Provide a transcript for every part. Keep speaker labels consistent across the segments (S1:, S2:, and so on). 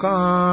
S1: ශවන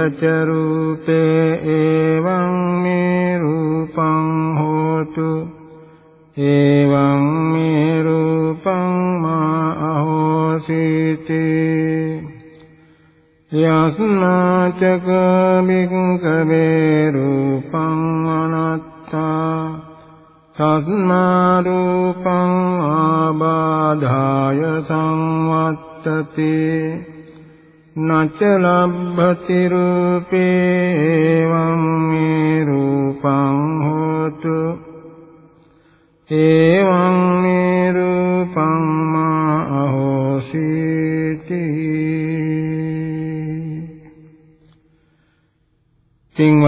S1: ලබ්බේත ච රූපේ එවං මේ රූපං හෝතු. එවං මේ රූපං මා අහෝසීති. යස්නාචක බික්කවේ රූපං අනත්තා. තස්මා රූපං ආබාධාය සංවත්තති. නච ලබ්භති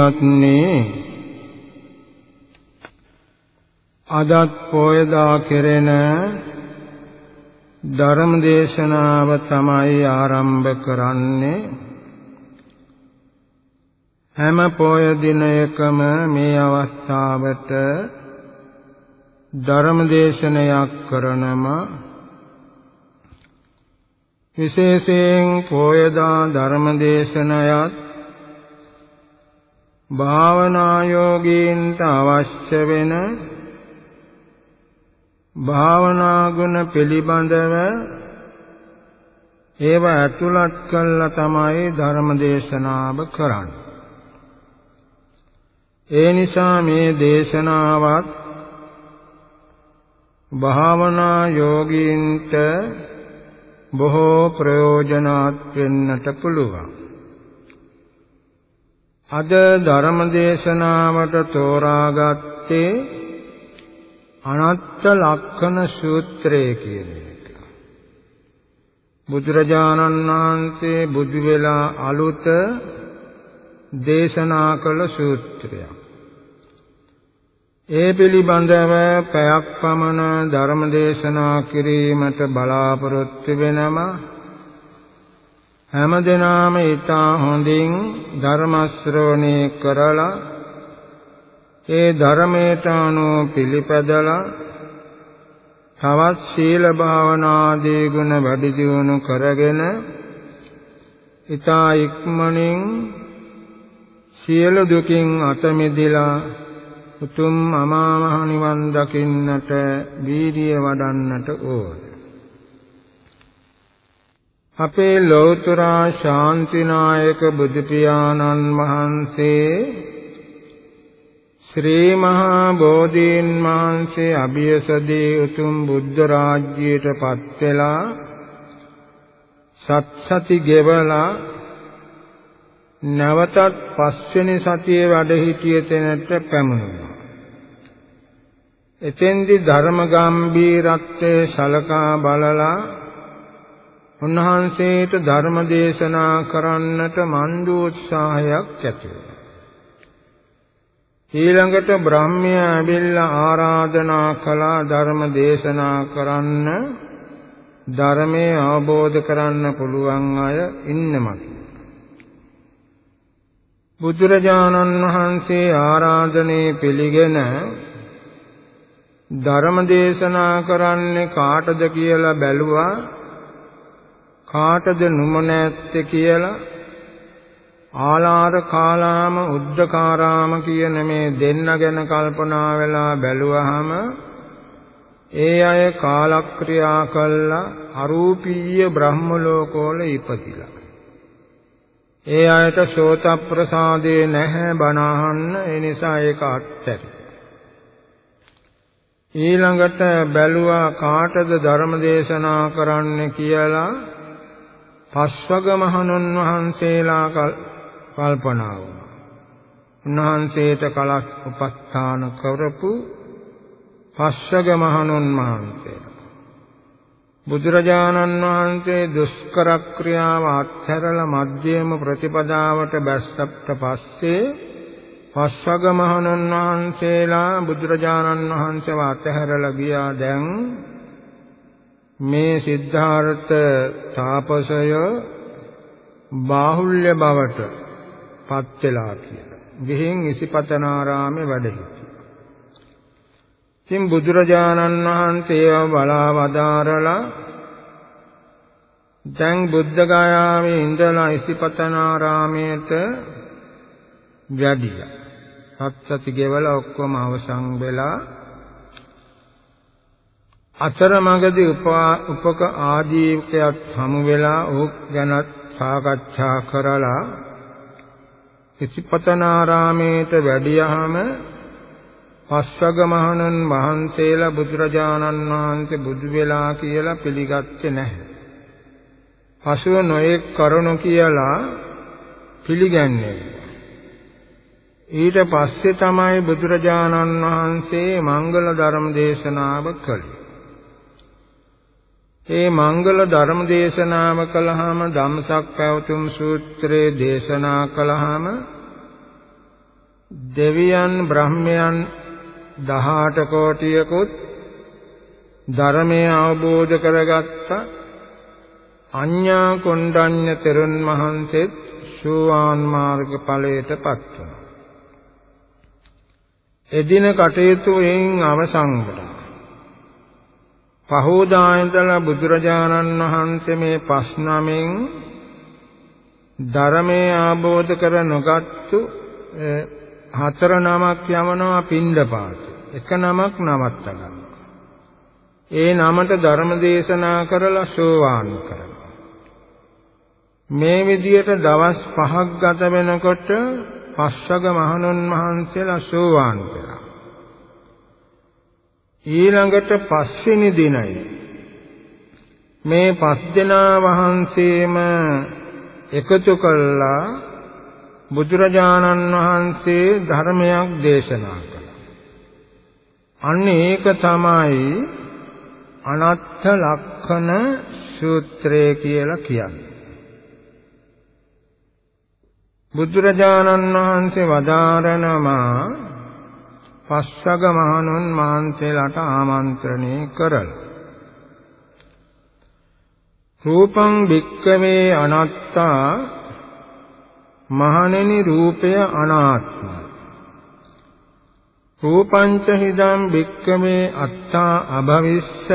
S1: පින්වත්නි අදත් පොයදා කෙරෙන ධර්ම දේශනාව තමයි ආරම්භ කරන්නේ. හැම පොය දිනයකම මේ අවස්ථාවට ධර්ම දේශනයක් කරනම විශේෂයෙන් පොයදා ධර්ම දේශනයත් භාවනා යෝගීන්ට අවශ්‍ය වෙන භාවනා ගුණ පිළිබඳව ඒව ඇතුළත් කළා තමයි ධර්ම දේශනාව කරන්නේ. ඒ නිසා මේ දේශනාවත් භාවනා යෝගීන්ට බොහෝ ප්‍රයෝජනවත් වෙන්නට පුළුවන්. අද ධර්ම දේශනාවට තෝරාගත්තේ අනත්ත ලක්ෂණ සූත්‍රය කියන එක. බුදුරජාණන් වහන්සේ බුදු වෙලා අලුත දේශනා කළ සූත්‍රයක්. ඒ පිළිබඳව පැයක් පමණ ධර්ම දේශනා කිරීමට බලාපොරොත්තු වෙනවා හැම දිනාම ඊතා හොඳින් ධර්ම ශ්‍රවණය කරලා ඒ ධර්මයට අනුව පිළිපදලා තවත් සීල භාවනාදී ගුණ වැඩි දියුණු කරගෙන ඊතා ඉක්මනින් සියලු දුකින් අත මිදලා උතුම් අමා මහ නිවන් දකින්නට වීර්ය වඩන්නට ඕන. අපේ ලෞතර ශාන්තිනායක බුදු පියාණන් වහන්සේ ශ්‍රී මහා බෝධීන් වහන්සේ අභියසදී උතුම් බුද්ධ රාජ්‍යයට පත් වෙලා සත්සති ගෙවලා නැවතත් පස්වෙනි සතියේ වැඩ සිටිය තැනට පැමුණුණා. එතෙන්දි ධර්ම ගම්බීරත්වයේ සලකා බලලා උන්වහන්සේට ධර්ම දේශනා කරන්නට මන්දු උත්සාහයක් ඇති. වුණා. ඊළඟට බ්‍රාහ්මයා ඇවිල්ලා ආරාධනා කළා ධර්ම දේශනා කරන්න. ධර්මයේ අවබෝධ කරන්න පුළුවන් අය ඉන්නමත් බුදුරජාණන් වහන්සේ ආරාධනේ පිළිගෙන ධර්ම දේශනා කරන්නේ කාටද කියලා බැලුවා. කාටද නුමන ඇත්තේ කියලා ආලාර කාලාම උද්දකාරාම කියන මේ දෙන්න ගැන කල්පනා වෙලා බැලුවහම ඒ අය කාලක්‍රියා කළා අරූපීය බ්‍රහ්ම ලෝකවල ඉපදිලා. ඒ අයට සෝත ප්‍රසාදේ නැහැ බණ අහන්න ඒ නිසා ඒක අත්හැරි. ඊළඟට බැලුවා කාටද ධර්ම දේශනා කරන්න කියලා පස්වග මහණුන් වහන්සේලා කල්පනා වුණා. උන්වහන්සේට කලක් උපස්ථාන කරපු පස්වග මහණුන් වහන්සේලා. බුදුරජාණන් වහන්සේ දුෂ්කර ක්‍රියාව අත්හැරලා මධ්‍යම ප්‍රතිපදාවට බැස්සට පස්සේ පස්වග මහණුන් වහන්සේලා බුදුරජාණන් වහන්සේව අත්හැරලා ගියා දැන් මේ සිද්ධාර්ථ තාපසය බාහුල්‍ය බවට පත් වෙලා කියලා. ගිහින් ඉසිපතනාරාමේ වැඩ සිටියා. ඉතින් බුදුරජාණන් වහන්සේව බලා වදාරලා දැන් බුද්ධ ගයාවේ ඉඳලා ඉසිපතනාරාමයට වැඩිලා. සත්සති ගෙවල ඔක්කොම අවසන් වෙලා අතරමඟදී උපක ආජීවකයක් හමු වෙලා ඔහු ගැන සාකච්ඡා කරලා ඉසිපතනාරාමේට වැඩියහම පස්වග මහණන් වහන්සේලා බුදුරජාණන් වහන්සේ බුදු වෙලා කියලා පිළිගත්තේ නැහැ. පසුව නොයෙක් කරුණු කියලා පිළිගන්නේ. ඊට පස්සේ තමයි බුදුරජාණන් වහන්සේ මංගල ධර්ම දේශනාව කළේ. ඒ මංගල ධර්ම දේශනාව කළාම ධම්සක් පැවතුම් සූත්‍රයේ දේශනා කළාම දෙවියන් බ්‍රහ්මයන් 18 කෝටියකුත් ධර්මය අවබෝධ කරගත්ත අඤ්ඤා කොණ්ඩඤ්ඤ තෙරුන් වහන්සේත් සෝවාන් මාර්ග ඵලයටපත් වුණා. එදින කටයුතු වලින් අවසන් වුණා. පහෝදා ඉඳලා බුදුරජාණන් වහන්සේ මේ පස් නමෙන් ධර්මයේ ආબોධ කර නොගත්තු හතර නමක් යවනවා පින්ඩපාත. එක නමක් නවත්ත ගන්නවා. ඒ නමට ධර්ම දේශනා කරලා සෝවාන් කරනවා. මේ විදියට දවස් 5ක් ගත වෙනකොට පස්වග මහණුන් වහන්සේලා සෝවාන් කරා. ඊළඟට පස්වෙනි දිනයි මේ පස් දෙනා වහන්සේම එකතු කළා බුදුරජාණන් වහන්සේ ධර්මයක් දේශනා කළා. අන්න ඒක තමයි අනත්ථ ලක්ෂණ සූත්‍රය කියලා කියන්නේ. බුදුරජාණන් වහන්සේ වදාරනවා පස්වග මහණුන් මාන්තේලාට ආමන්ත්‍රණය කරලා. රූපං භික්කවේ අනත්තා මහණෙනි රූපය අනාත්මයි රූපංච හිදං භික්කමේ අත්තා අභවිස්ස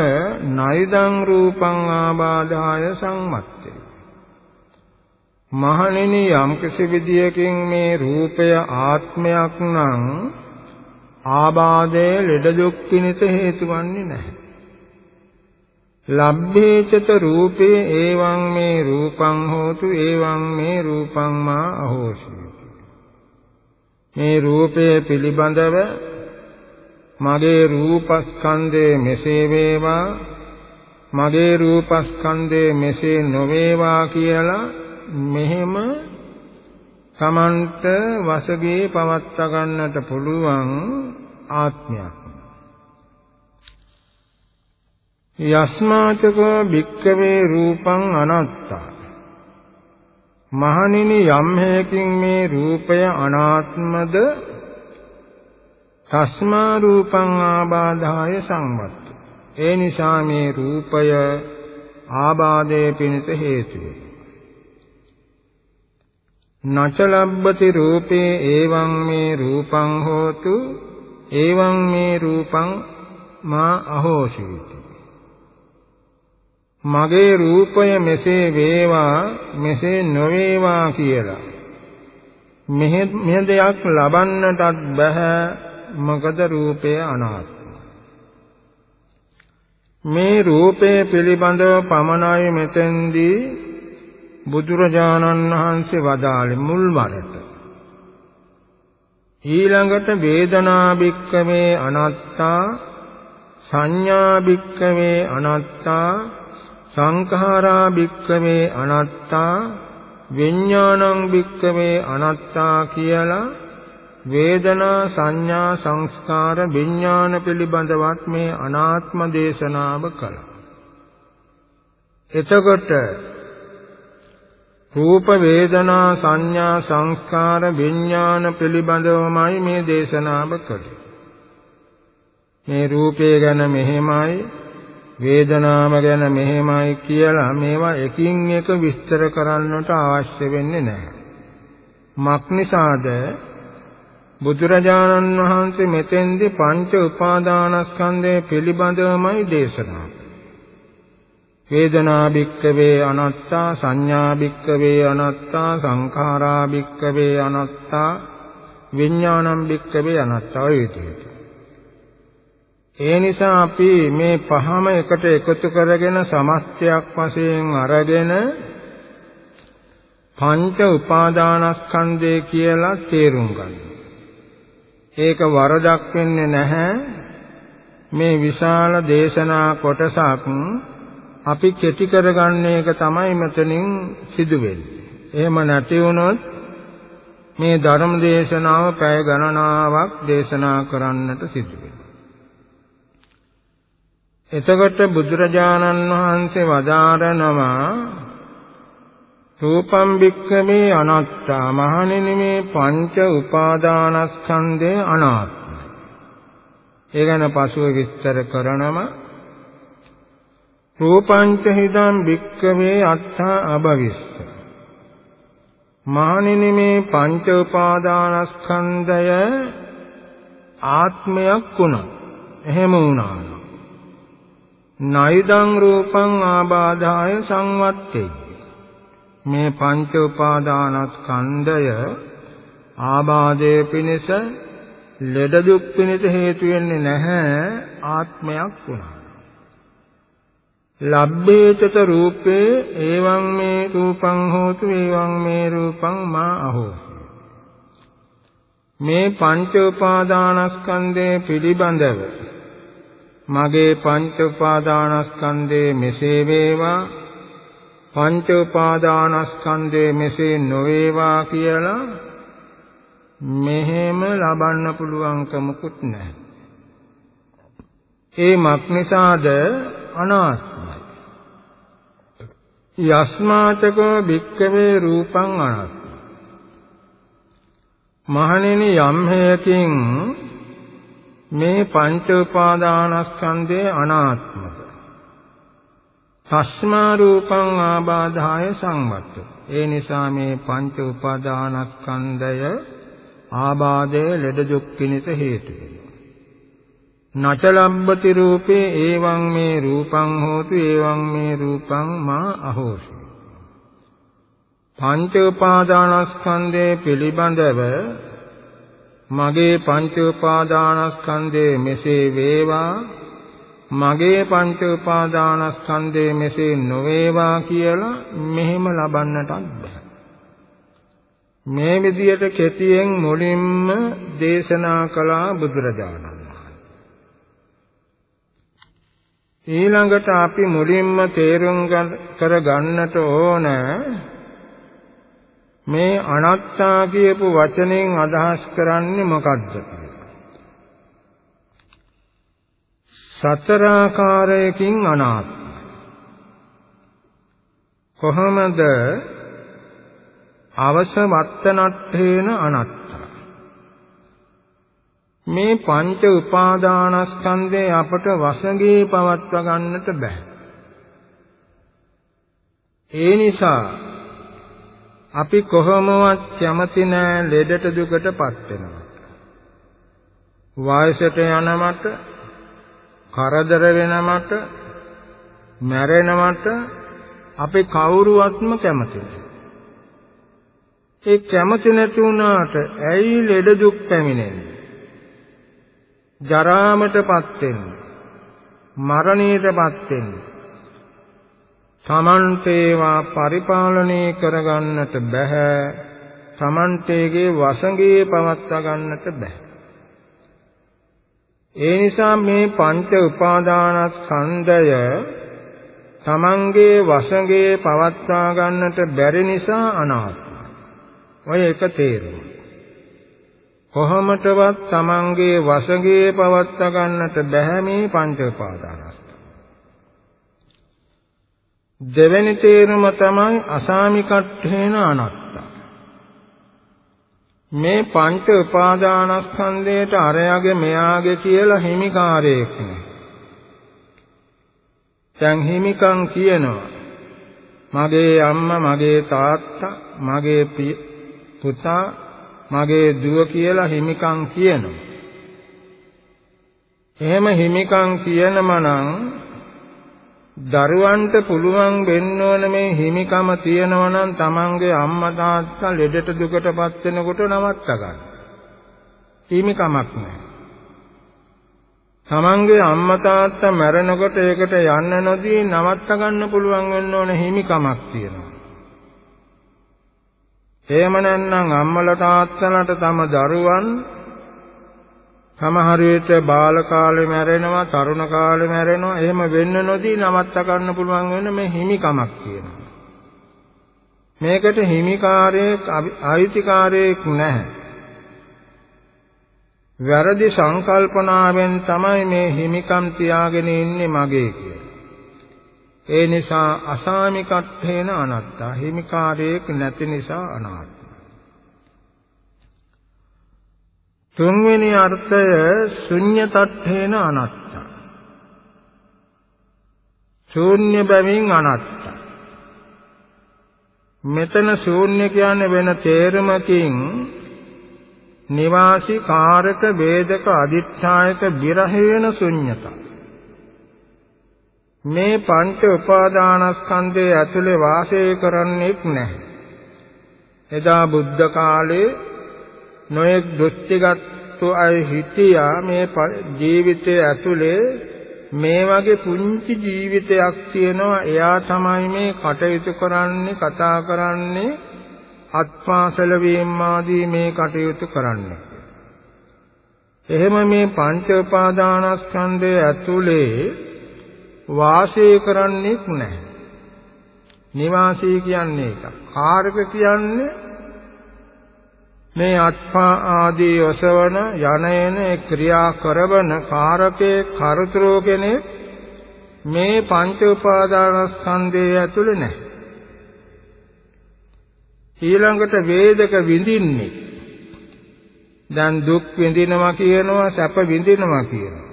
S1: නයිදං රූපං ආබාධාය සංමත්තේ මහණෙනි යම් කිසි විදියකින් මේ රූපය ආත්මයක් නම් ආබාධය ලෙඩ දුක් පිණිස හේතු වන්නේ නැහැ. ලබ්බේචත රූපේ එවං මේ රූපං හෝතු එවං මේ රූපං මා අහෝසි. මේ රූපය පිළිබඳව මගේ රූපස්කන්ධය මෙසේ වේවා මගේ රූපස්කන්ධය මෙසේ නොවේවා කියලා මෙහෙම තමන්ට වශගේ පවත්වා ගන්නට පුළුවන් ආත්මයක්. යස්මාචක භික්කවේ රූපං අනත්තා. මහණෙනි යම් හේකින් මේ රූපය අනාත්මද? තස්මා රූපං ආබාධාය සංවත්ත. ඒ නිසා මේ රූපය ආබාධයේ පිණිස හේතු වේ නචලබ්බති රූපේ එවං මේ රූපං හෝතු එවං මේ රූපං මා අහෝසිති. මගේ රූපය මෙසේ වේවා මෙසේ නොවේවා කියලා. මෙහෙ දෙයක් ලබන්නටත් බෑ මොකද රූපය අනාත්ම මේ රූපය පිළිබඳව පමණයි මෙතෙන්දී බුදුරජාණන් වහන්සේ වදාළේ මුල් වරට ඊළඟට වේදනා භික්කවේ අනත්තා සංඥා භික්කවේ අනත්තා සංඛාරා භික්කවේ අනත්තා විඥානං භික්කවේ අනත්තා කියලා වේදනා සංඥා සංස්කාර විඥාන පිළිබඳවත් මේ අනාත්ම දේශනාව කළා. එතකොට රූප වේදනා සංඥා සංස්කාර විඥාන පිළිබඳවමයි මේ දේශනාව කළේ. මේ රූපය ගැන මෙහෙමයි වේදනාව ගැන මෙහෙමයි කියලා මේවා එකින් එක විස්තර කරන්නට අවශ්‍ය වෙන්නේ නැහැ. මක්නිසාද බුදුරජාණන් වහන්සේ මෙතෙන්දී පංච උපාදානස්කන්ධය පිළිබඳවමයි දේශනා වේදනා භික්කවේ අනත්තා සංඥා භික්කවේ අනත්තා සංඛාරා භික්කවේ අනත්තා විඥානම් භික්කවේ අනත්තා ඔය විදිහට ඒ නිසා අපි මේ පහම එකට එකතු කරගෙන සමස්තයක් වශයෙන් අරගෙන පංච උපාදානස්කන්ධය කියලා තේරුම් ගන්න. ඒක වරදක් වෙන්නේ නැහැ. මේ විශාල දේශනා කොටසක් අපි කෙටි කරගන්න එක තමයි මෙතනින් සිදු වෙන්නේ. එහෙම නැති වුණොත් මේ ධර්ම දේශනාව පැය ගණනාවක් දේශනා කරන්නට සිදු වෙනවා. එතකොට බුදුරජාණන් වහන්සේ වදාරනවා රූපම් භික්ඛමේ අනාත්තා මහණෙනි මේ පංච උපාදානස්කන්ධය අනාත්මයි. ඒ ගැන පසුව විස්තර කරනම රූපංච හිදම් භික්ඛමේ අත්තා අභවිස්ස මහණෙනි මේ පංච උපාදානස්කන්ධය ආත්මයක් වුණා. එහෙම වුණා. නයිදං රූපං ආබාධාය සංවත්තේ මේ පංච උපාදානස්කන්ධය ආබාධයේ පිණිස ලෙඩ දුක් පිණිස හේතු වෙන්නේ නැහැ ආත්මයක් වුණා. ලබ්බේතත රූපේ එවං මේ රූපං හෝතු එවං මේ රූපං මා අහෝ මේ පංච උපාදානස්කන්ධය පිළිබඳව මගේ පංච උපාදානස්කන්ධේ මෙසේ වේවා පංච උපාදානස්කන්ධේ මෙසේ නොවේවා කියලා මෙහෙම ලබන්න පුළුවන්කමකුත් නැහැ. ඒ මක්නිසාද අනාත්මයි. යස්මාතක භික්කවේ රූපං අනාත්ම. මහණෙනි යම් හේකින් මේ පංච උපාදානස්කන්ධය අනාත්මද තස්මා රූපං ආබාධාය සංවත්ත. ඒ නිසා මේ පංච උපාදානස්කන්ධය ආබාධයේ ලෙඩ දුක් පිණිස හේතු වෙනවා. නචලම්බති රූපේ එවං මේ රූපං හෝතු එවං මේ රූපං මා අහෝසි. පංච උපාදානස්කන්ධය පිළිබඳව මගේ පංච උපාදානස්කන්ධේ මෙසේ වේවා මගේ පංච උපාදානස්කන්ධේ මෙසේ නොවේවා කියලා මෙහෙම ලබන්නටත් බෑ. මේ විදියට කෙටියෙන් මුලින්ම දේශනා කළා බුදුරජාණන්. ඊළඟට අපි මුලින්ම තේරුම් කර ගන්නට ඕන මේ අනත්තා කියපු වචනෙන් අදහස් කරන්නේ මොකද්ද? සතර ආකාරයකින් අනාත්ම. කොහොමද අවස වත්තනට්ඨේන අනත්ත? මේ පංච උපාදානස්කන්ධය අපට වශගේ පවත්වා ගන්නට බෑ ඒ නිසා අපි කොහොමවත් කැමති නෑ ලෙඩට දුකටපත් වෙනවා වයසට යනමට කරදර වෙනමට මැරෙනමට අපි කවුරුවත්ම කැමති නැහැ. ඒ කැමති නැති වුණාට ඇයි ලෙඩ දුක් පැමිණෙන්නේ? ජරාමටපත් වෙන්නේ. මරණයටපත් වෙන්නේ. තමන්ටේවා පරිපාලනය කරගන්නට බෑ. තමන්ටේගේ වසඟේ පවත්වා ගන්නට බෑ. ඒ නිසා මේ පංච උපාදානස්කන්ධය තමන්ගේ වශඟේ පවත්වා ගන්නට බැරි නිසා අනාත්මයි. ඔය එක තේරුම. කොහොමදවත් තමන්ගේ වශඟේ පවත්වා ගන්නට බැහැ මේ පංච උපාදානස්කන්ධ. දෙවෙනි තේරුම තමයි අසාමිකට්ඨේන අනාත්තා. මේ පංච උපාදානස්කන්ධයට අරයගේ මෙයාගේ කියලා හිමිකාරයෙක් නෑ. දැන් හිමිකම් කියනවා මගේ අම්මා මගේ තාත්තා මගේ පුතා මගේ දුව කියලා හිමිකම් කියනවා. එහෙම හිමිකම් කියනම නම් දරුවන්ට පුළුවන් වෙන්න ඕන මේ හිමිකම තියෙනවා නම් Tamange අම්මා තාත්තා ලෙඩට දුකටපත් වෙනකොට නවත්ත ගන්න. හිමිකමක් නැහැ. Tamange අම්මා තාත්තා මැරෙනකොට ඒකට යන්න නොදී නවත්ත ගන්න පුළුවන් වෙන්න ඕන හිමිකමක් තියෙනවා. එහෙම නැත්නම් අම්මලා තාත්තලාට තම දරුවන් සමහර විට බාල කාලේ මැරෙනවා තරුණ කාලේ මැරෙනවා. එහෙම වෙන්න නොදී නවත්ත ගන්න පුළුවන් වෙන මේ හිමිකමක් කියනවා මේකට හිමිකාරයෙක් අයිතිකාරයෙක් නැහැ. වැරදි සංකල්පනාවෙන් තමයි මේ හිමිකම් තියාගෙන ඉන්නේ මගේ කියලා. ඒ නිසා අසාමිකත්වේන අනත්තා හිමිකාරයෙක් නැති නිසා අනාත්ම. තුන්වෙනි අර්ථය ශුන්්‍යතත්ථේන අනත්ත. ශූන්‍ය බැවින් අනත්ත. මෙතන ශූන්‍ය කියන්නේ වෙන තේරුමකින් නිවාසී කාරක වේදක අදිඨායක විරහේන ශුන්්‍යත. මේ පංච උපාදානස්කන්ධයේ ඇතුලේ වාසය කරන්නේක් නැහැ. එදා බුද්ධ කාලේ නොයෙක් දෘෂ්ටිගත්තු අය හිටියා මේ ජීවිතයේ ඇතුලේ. මේ වගේ පුංචි ජීවිතයක් තියෙනවා. එයා තමයි මේ කටයුතු කරන්නේ කතා කරන්නේ අත්පාසල වීම ආදී මේ කටයුතු කරන්නේ. එහෙම මේ පංච උපාදානස්කන්ධය ඇතුලේ වාසය කරන්නේක් නැහැ නිවාසී කියන්නේ ඒක කාරක කියන්නේ මේ අත්පා ආදී ඔසවන යනයන ක්‍රියා කරවන කාරකේ කරුතරෝ කෙනෙක් මේ පංච උපාදානස්කන්ධයේ ඇතුළේ නැහැ. ඊළඟට වේදක විඳින්නේ දැන් දුක් විඳිනවා කියනවා සැප විඳිනවා කියනවා.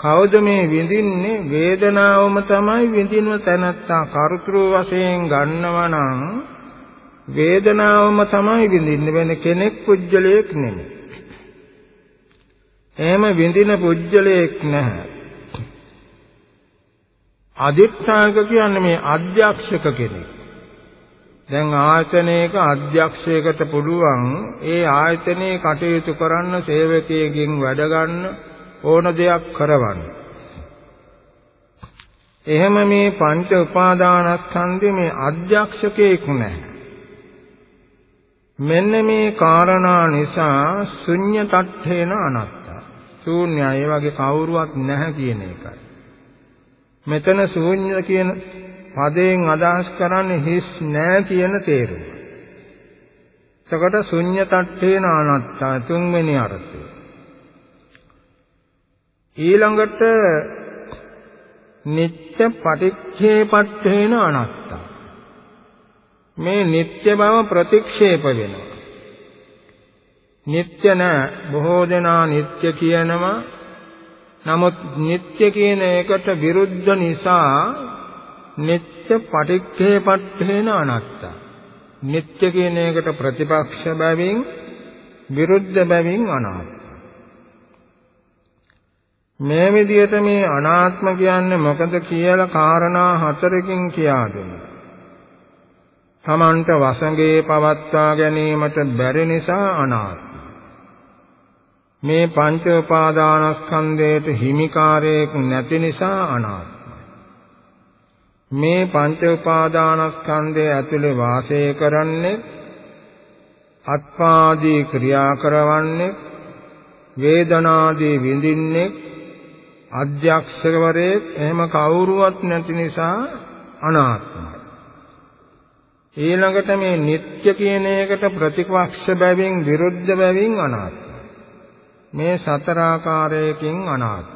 S1: කවුද මේ විඳින්නේ වේදනාවම තමයි විඳිනව තැනත්තා කරුතරෝ වශයෙන් ගන්නවා නම් වේදනාවම තමයි විඳින්නේ වෙන කෙනෙක් පුජ්‍යලයක් නෙමෙයි. එහෙම විඳින පුජ්‍යලයක් නැහැ. අදිත්‍යාග කියන්නේ මේ අධ්‍යක්ෂක කෙනෙක්. දැන් ආයතනයක අධ්‍යක්ෂයකට පුළුවන් ඒ ආයතනයේ කටයුතු කරන්න සේවකයෙක්ගෙන් වැඩ ගන්න ඕන දෙයක් කරවන්න. එහෙම මේ පංච උපාදානස්කන්ධේ මේ අධ්‍යක්ෂකයෙක් නැහැ. මෙන්න මේ කාරණා නිසා ශුන්‍ය තත්ථේන අනත්තා. ශූන්‍යයි ඒ වගේ කවුරුවත් නැහැ කියන එකයි. මෙතන ශූන්‍ය කියන පදයෙන් අදහස් කරන්නේ හිස් නැහැ කියන තේරුම. එතකොට ශුන්‍ය තත්ථේන අනත්තා තුන්වෙනි අර්ථය. ඊළඟට නිත්‍ය පටිච්චේපට්ඨේන අනාත්තා. මේ නිත්‍ය බව ප්‍රතික්ෂේප වෙනවා. නිත්‍ය නැ බොහෝ දෙනා නිත්‍ය කියනවා. නමුත් නිත්‍ය කියන එකට විරුද්ධ නිසා නිත්‍ය පටිච්චේපට්ඨේන අනාත්තා. නිත්‍ය කියන එකට ප්‍රතිපක්ෂ බැවින් විරුද්ධ බැවින් අනාත්ම මේ විදිහට මේ අනාත්ම කියන්නේ මොකද කියලා කාරණා හතරකින් කියා දුන්නා. තමන්ට වසඟේ පවත්වා ගැනීමට බැරි නිසා අනාත්ම. මේ පංච උපාදානස්කන්ධයට හිමිකාරයෙක් නැති නිසා අනාත්ම. මේ පංච උපාදානස්කන්ධය ඇතුලේ වාසය කරන්නේ අත්පාදී ක්‍රියා කරවන්නේ වේදනාදී විඳින්නේ අධ්‍යක්ෂකවරයෙක් එහෙම කවුරුවත් නැති නිසා අනාත්මයි. ඊළඟට මේ නিত্য කියන එකට ප්‍රතිපක්ෂ බැවින් විරුද්ධ බැවින් අනාත්මයි. මේ සතර ආකාරයකින් අනාත්මයි.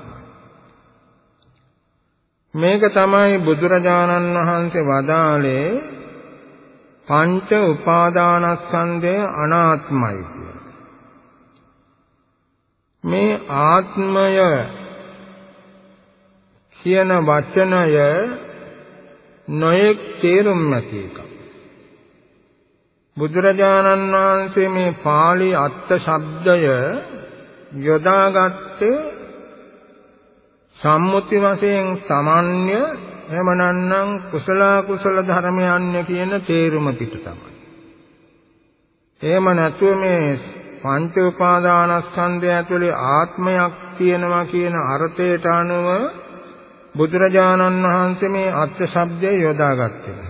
S1: මේක තමයි බුදුරජාණන් වහන්සේ වදාළේ පංච උපාදානස්කන්ධය අනාත්මයි මේ ආත්මය කියන වචනය නොයෙක් තේරුම් නැති එකක්. බුදුරජාණන් වහන්සේ මේ pāli අර්ථ ශබ්දය යොදාගත්තේ සම්මුති වශයෙන් සමන්්‍ය එහෙම නැත්නම් කුසල කුසල ධර්මයන්ය කියන තේරුම පිට තමයි. එහෙම නැතුව මේ පංච උපාදානස්කන්ධය ඇතුලේ ආත්මයක් තියෙනවා කියන අර්ථයට අනුව බුදුරජාණන් වහන්සේ මේ අර්ථ શબ્දය යොදාගත්තේ.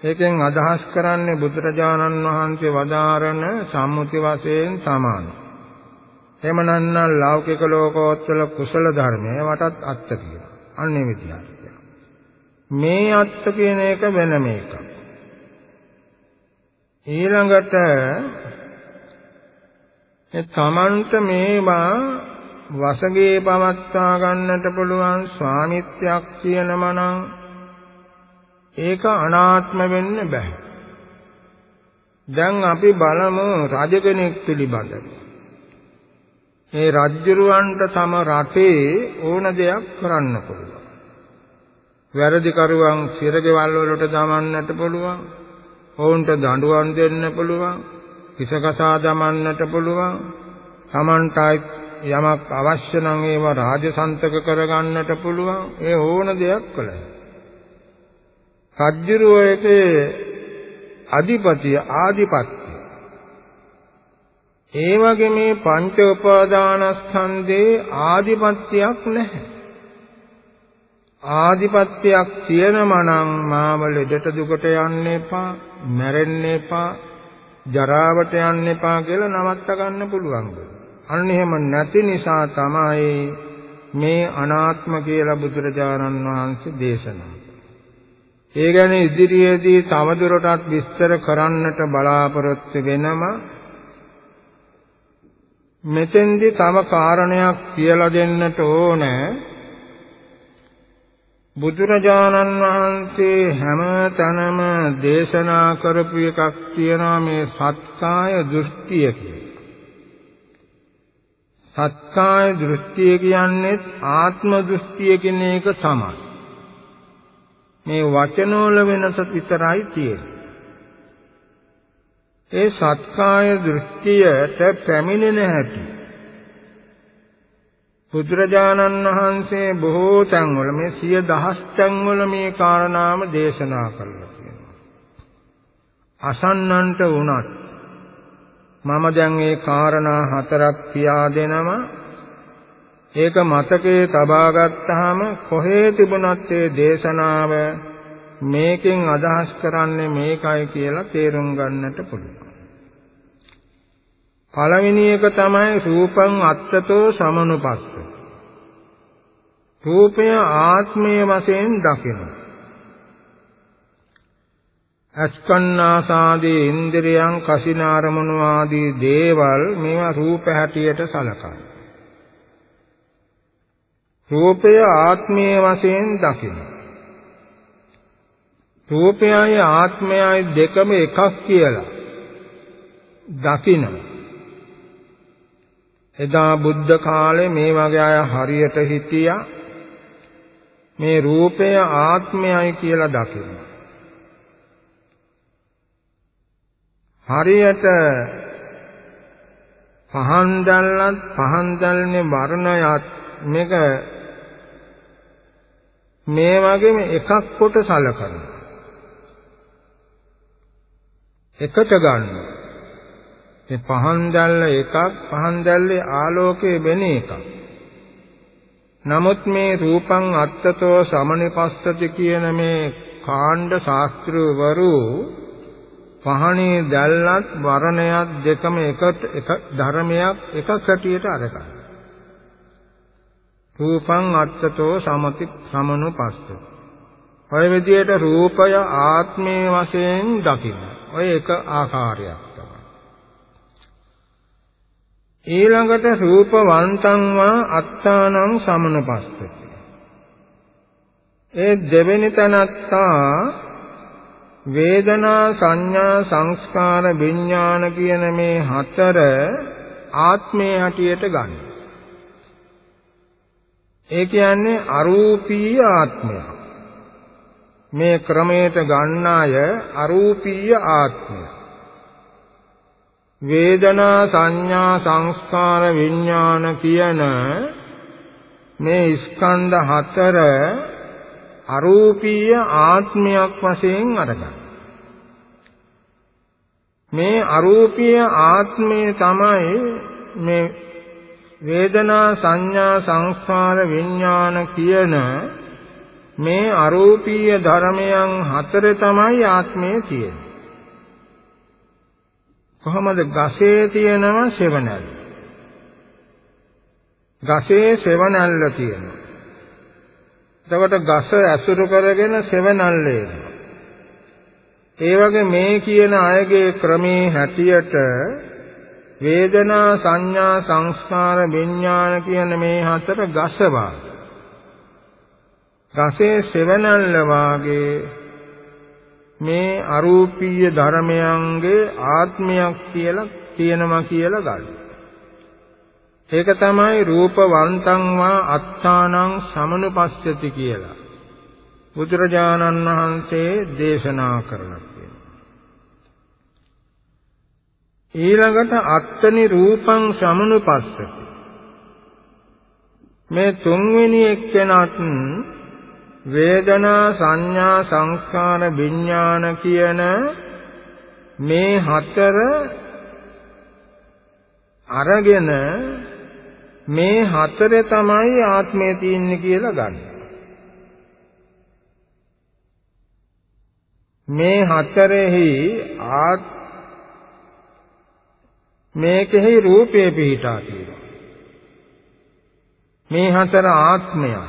S1: ඒකෙන් අදහස් කරන්නේ බුදුරජාණන් වහන්සේ වදාරන සම්මුති වශයෙන් සමාන. එහෙම නැත්නම් ලෞකික ලෝකෝත්තර කුසල ධර්මය වටත් අත්ත කියනවා. අන්නේ විදිහට. මේ අත්ත කියන එක වෙනම එකක්. ඊළඟට ඒ තමන්ට මේවා වසගේ පවත්වා ගන්නට පුළුවන් ස්වාමිත්වයක් කියනම නම් ඒක අනාත්ම වෙන්න බෑ. දැන් අපි බලමු රජ කෙනෙක් පිළිබඳව. මේ රජ්ජුරුවන්ට තම රටේ ඕන දෙයක් කරන්න පුළුවන්. වැරදි කරුවන් සිරගෙවල් වලට දමන්නට පුළුවන්. ඔවුන්ට දඬුවම් දෙන්න පුළුවන්. කිසකසා දමන්නට පුළුවන්. Tamanටයි යමක් අවශ්‍ය නම් ඒව රාජසන්තක කරගන්නට පුළුවන්. ඒ ඕන දෙයක් කළ. රජ්ජුරුවේකේ අධිපතිය ආධිපත්‍ය. ඒ වගේ මේ පංච උපාදානස්කන්ධේ ආධිපත්‍යයක් නැහැ. ආධිපත්‍යයක් තියෙනම නම් මාව ලෙඩට දුකට යන්න එපා මැරෙන්න එපා ජරාවට යන්න එපා කියලා නවත්ත ගන්න පුළුවන්. අන්න එහෙම නැති නිසා තමයි මේ අනාත්ම කියලා බුදුරජාණන් වහන්සේ දේශනා ඒ ගැන ඉදිරියේදී තවදුරටත් විස්තර කරන්නට බලාපොරොත්තු වෙනම මෙතෙන්දී තව කාරණයක් කියලා දෙන්නට ඕනේ බුදුරජාණන් වහන්සේ හැම තැනම දේශනා කරපු එකක් තියෙනවා මේ සත්කාය දෘෂ්ටිය කියලා. සත්කාය දෘෂ්ටිය කියන්නේ ආත්ම දෘෂ්ටිය කියන එක තමයි. මේ වචනවල වෙනස විතරයි තියෙන්නේ. ඒ සත්කාය දෘෂ්ටියට පැමිණෙන හැටි බුදුරජාණන් වහන්සේ බොහෝ තැන්වල මේ සිය දහස් තැන්වල මේ කාරණාම දේශනා කළා කියනවා. අසන්නන්ට වුණත් මම දැන් මේ කාරණා හතරක් පියා දෙනවා. ඒක මතකේ තබා ගත්තාම කොහේ තිබුණත් ඒ දේශනාව මේකෙන් අදහස් කරන්නේ මේකයි කියලා තේරුම් ගන්නට පුළුවන්. පළවෙනි එක තමයි රූපං අත්තතෝ සමනුපස්ස. රූපය ආත්මය වශයෙන් දකිනවා. අස්කන්නාසාදී ඉන්ද්‍රියං කසිනාරමණු ආදී දේවල් මේවා රූප හැටියට සලකනවා. රූපය ආත්මයේ වශයෙන් දකින්න. රූපයයි ආත්මයයි දෙකම එකක් කියලා දකින්න. එදා බුද්ධ කාලේ මේ වගේ අය හරියට හිටියා මේ රූපය ආත්මයයි කියලා දකින්න. හරියට පහන් දැල්ලත් පහන් දැල්නේ වර්ණයත් මේක මේ වගේම එකක් කොට සලකනවා. එකට ගන්නවා මේ පහන් දැල්ල එකක් පහන් දැල්ලේ ආලෝකයේ වෙන එකක්. නමුත් මේ රූපං අත්තතෝ සමනිපස්සති කියන මේ කාණ්ඩ ශාස්ත්‍රවරු පහනේ දැල්ලත් වර්ණයක් දෙකම එකට එක ධර්මයක් එකක් හැටියට අරගන්න. රූපං අත්තතෝ සමති සමනුපස්සති. ඔය විදිහට රූපය ආත්මයේ වශයෙන් දකින්න. ඔය එක ආකාරයක් තමයි. ඊළඟට රූපවන්තං වා අත්තානං සමනුපස්සති. ඒ දෙවෙනි තනත්තා වේදනා සංඥා සංස්කාර විඥාන කියන මේ හතර ආත්මයේ හැටියට ගන්න. ඒ කියන්නේ අරූපීය ආත්මය. මේ ක්‍රමයට ගන්න අය අරූපීය ආත්මය. වේදනා සංඥා සංස්කාර විඥාන කියන මේ ස්කන්ධ හතර අරූපීය ආත්මයක් වශයෙන් අරගන්න. මේ අරූපීය ආත්මය තමයි මේ වේදනා සංඥා සංස්කාර විඥාන කියන මේ අරූපීය ධර්මයන් හතර තමයි ආත්මය කියන්නේ. කොහොමද ගසේ තියෙනව සෙවණැල්ල. ගසේ සෙවණැල්ල තියෙනවා. එතකොට ගස ඇසුරු කරගෙන සෙවණල්ල එනවා. ඒ වගේ මේ කියන අයගේ ක්‍රමේ හැටියට වේදනා සංඥා සංස්කාර විඥාන කියන මේ හතර ගස ගසේ සෙවණල්ල වාගේ මේ අරූපීය ධර්මයන්ගේ ආත්මයක් කියලා කියනවා කියලා ගන්න. ඒක තමයි රූපවන්තං වා අත්තානං සමනුපස්සති කියලා. බුදුරජාණන් වහන්සේ දේශනා කරලා ඊළඟට අත්තනි රූපං සමනුපස්සති. මේ තුන්වෙනි එක්කෙනත් වේදනා සංඥා සංස්කාර විඥාන කියන මේ හතර අරගෙන මේ හතරේ තමයි ආත්මය තියෙන්නේ කියලා ගන්න. මේ හතරෙහි ආත් මේකෙහි රූපේ පිහිටා තියෙනවා. මේ හතර ආත්මයයි.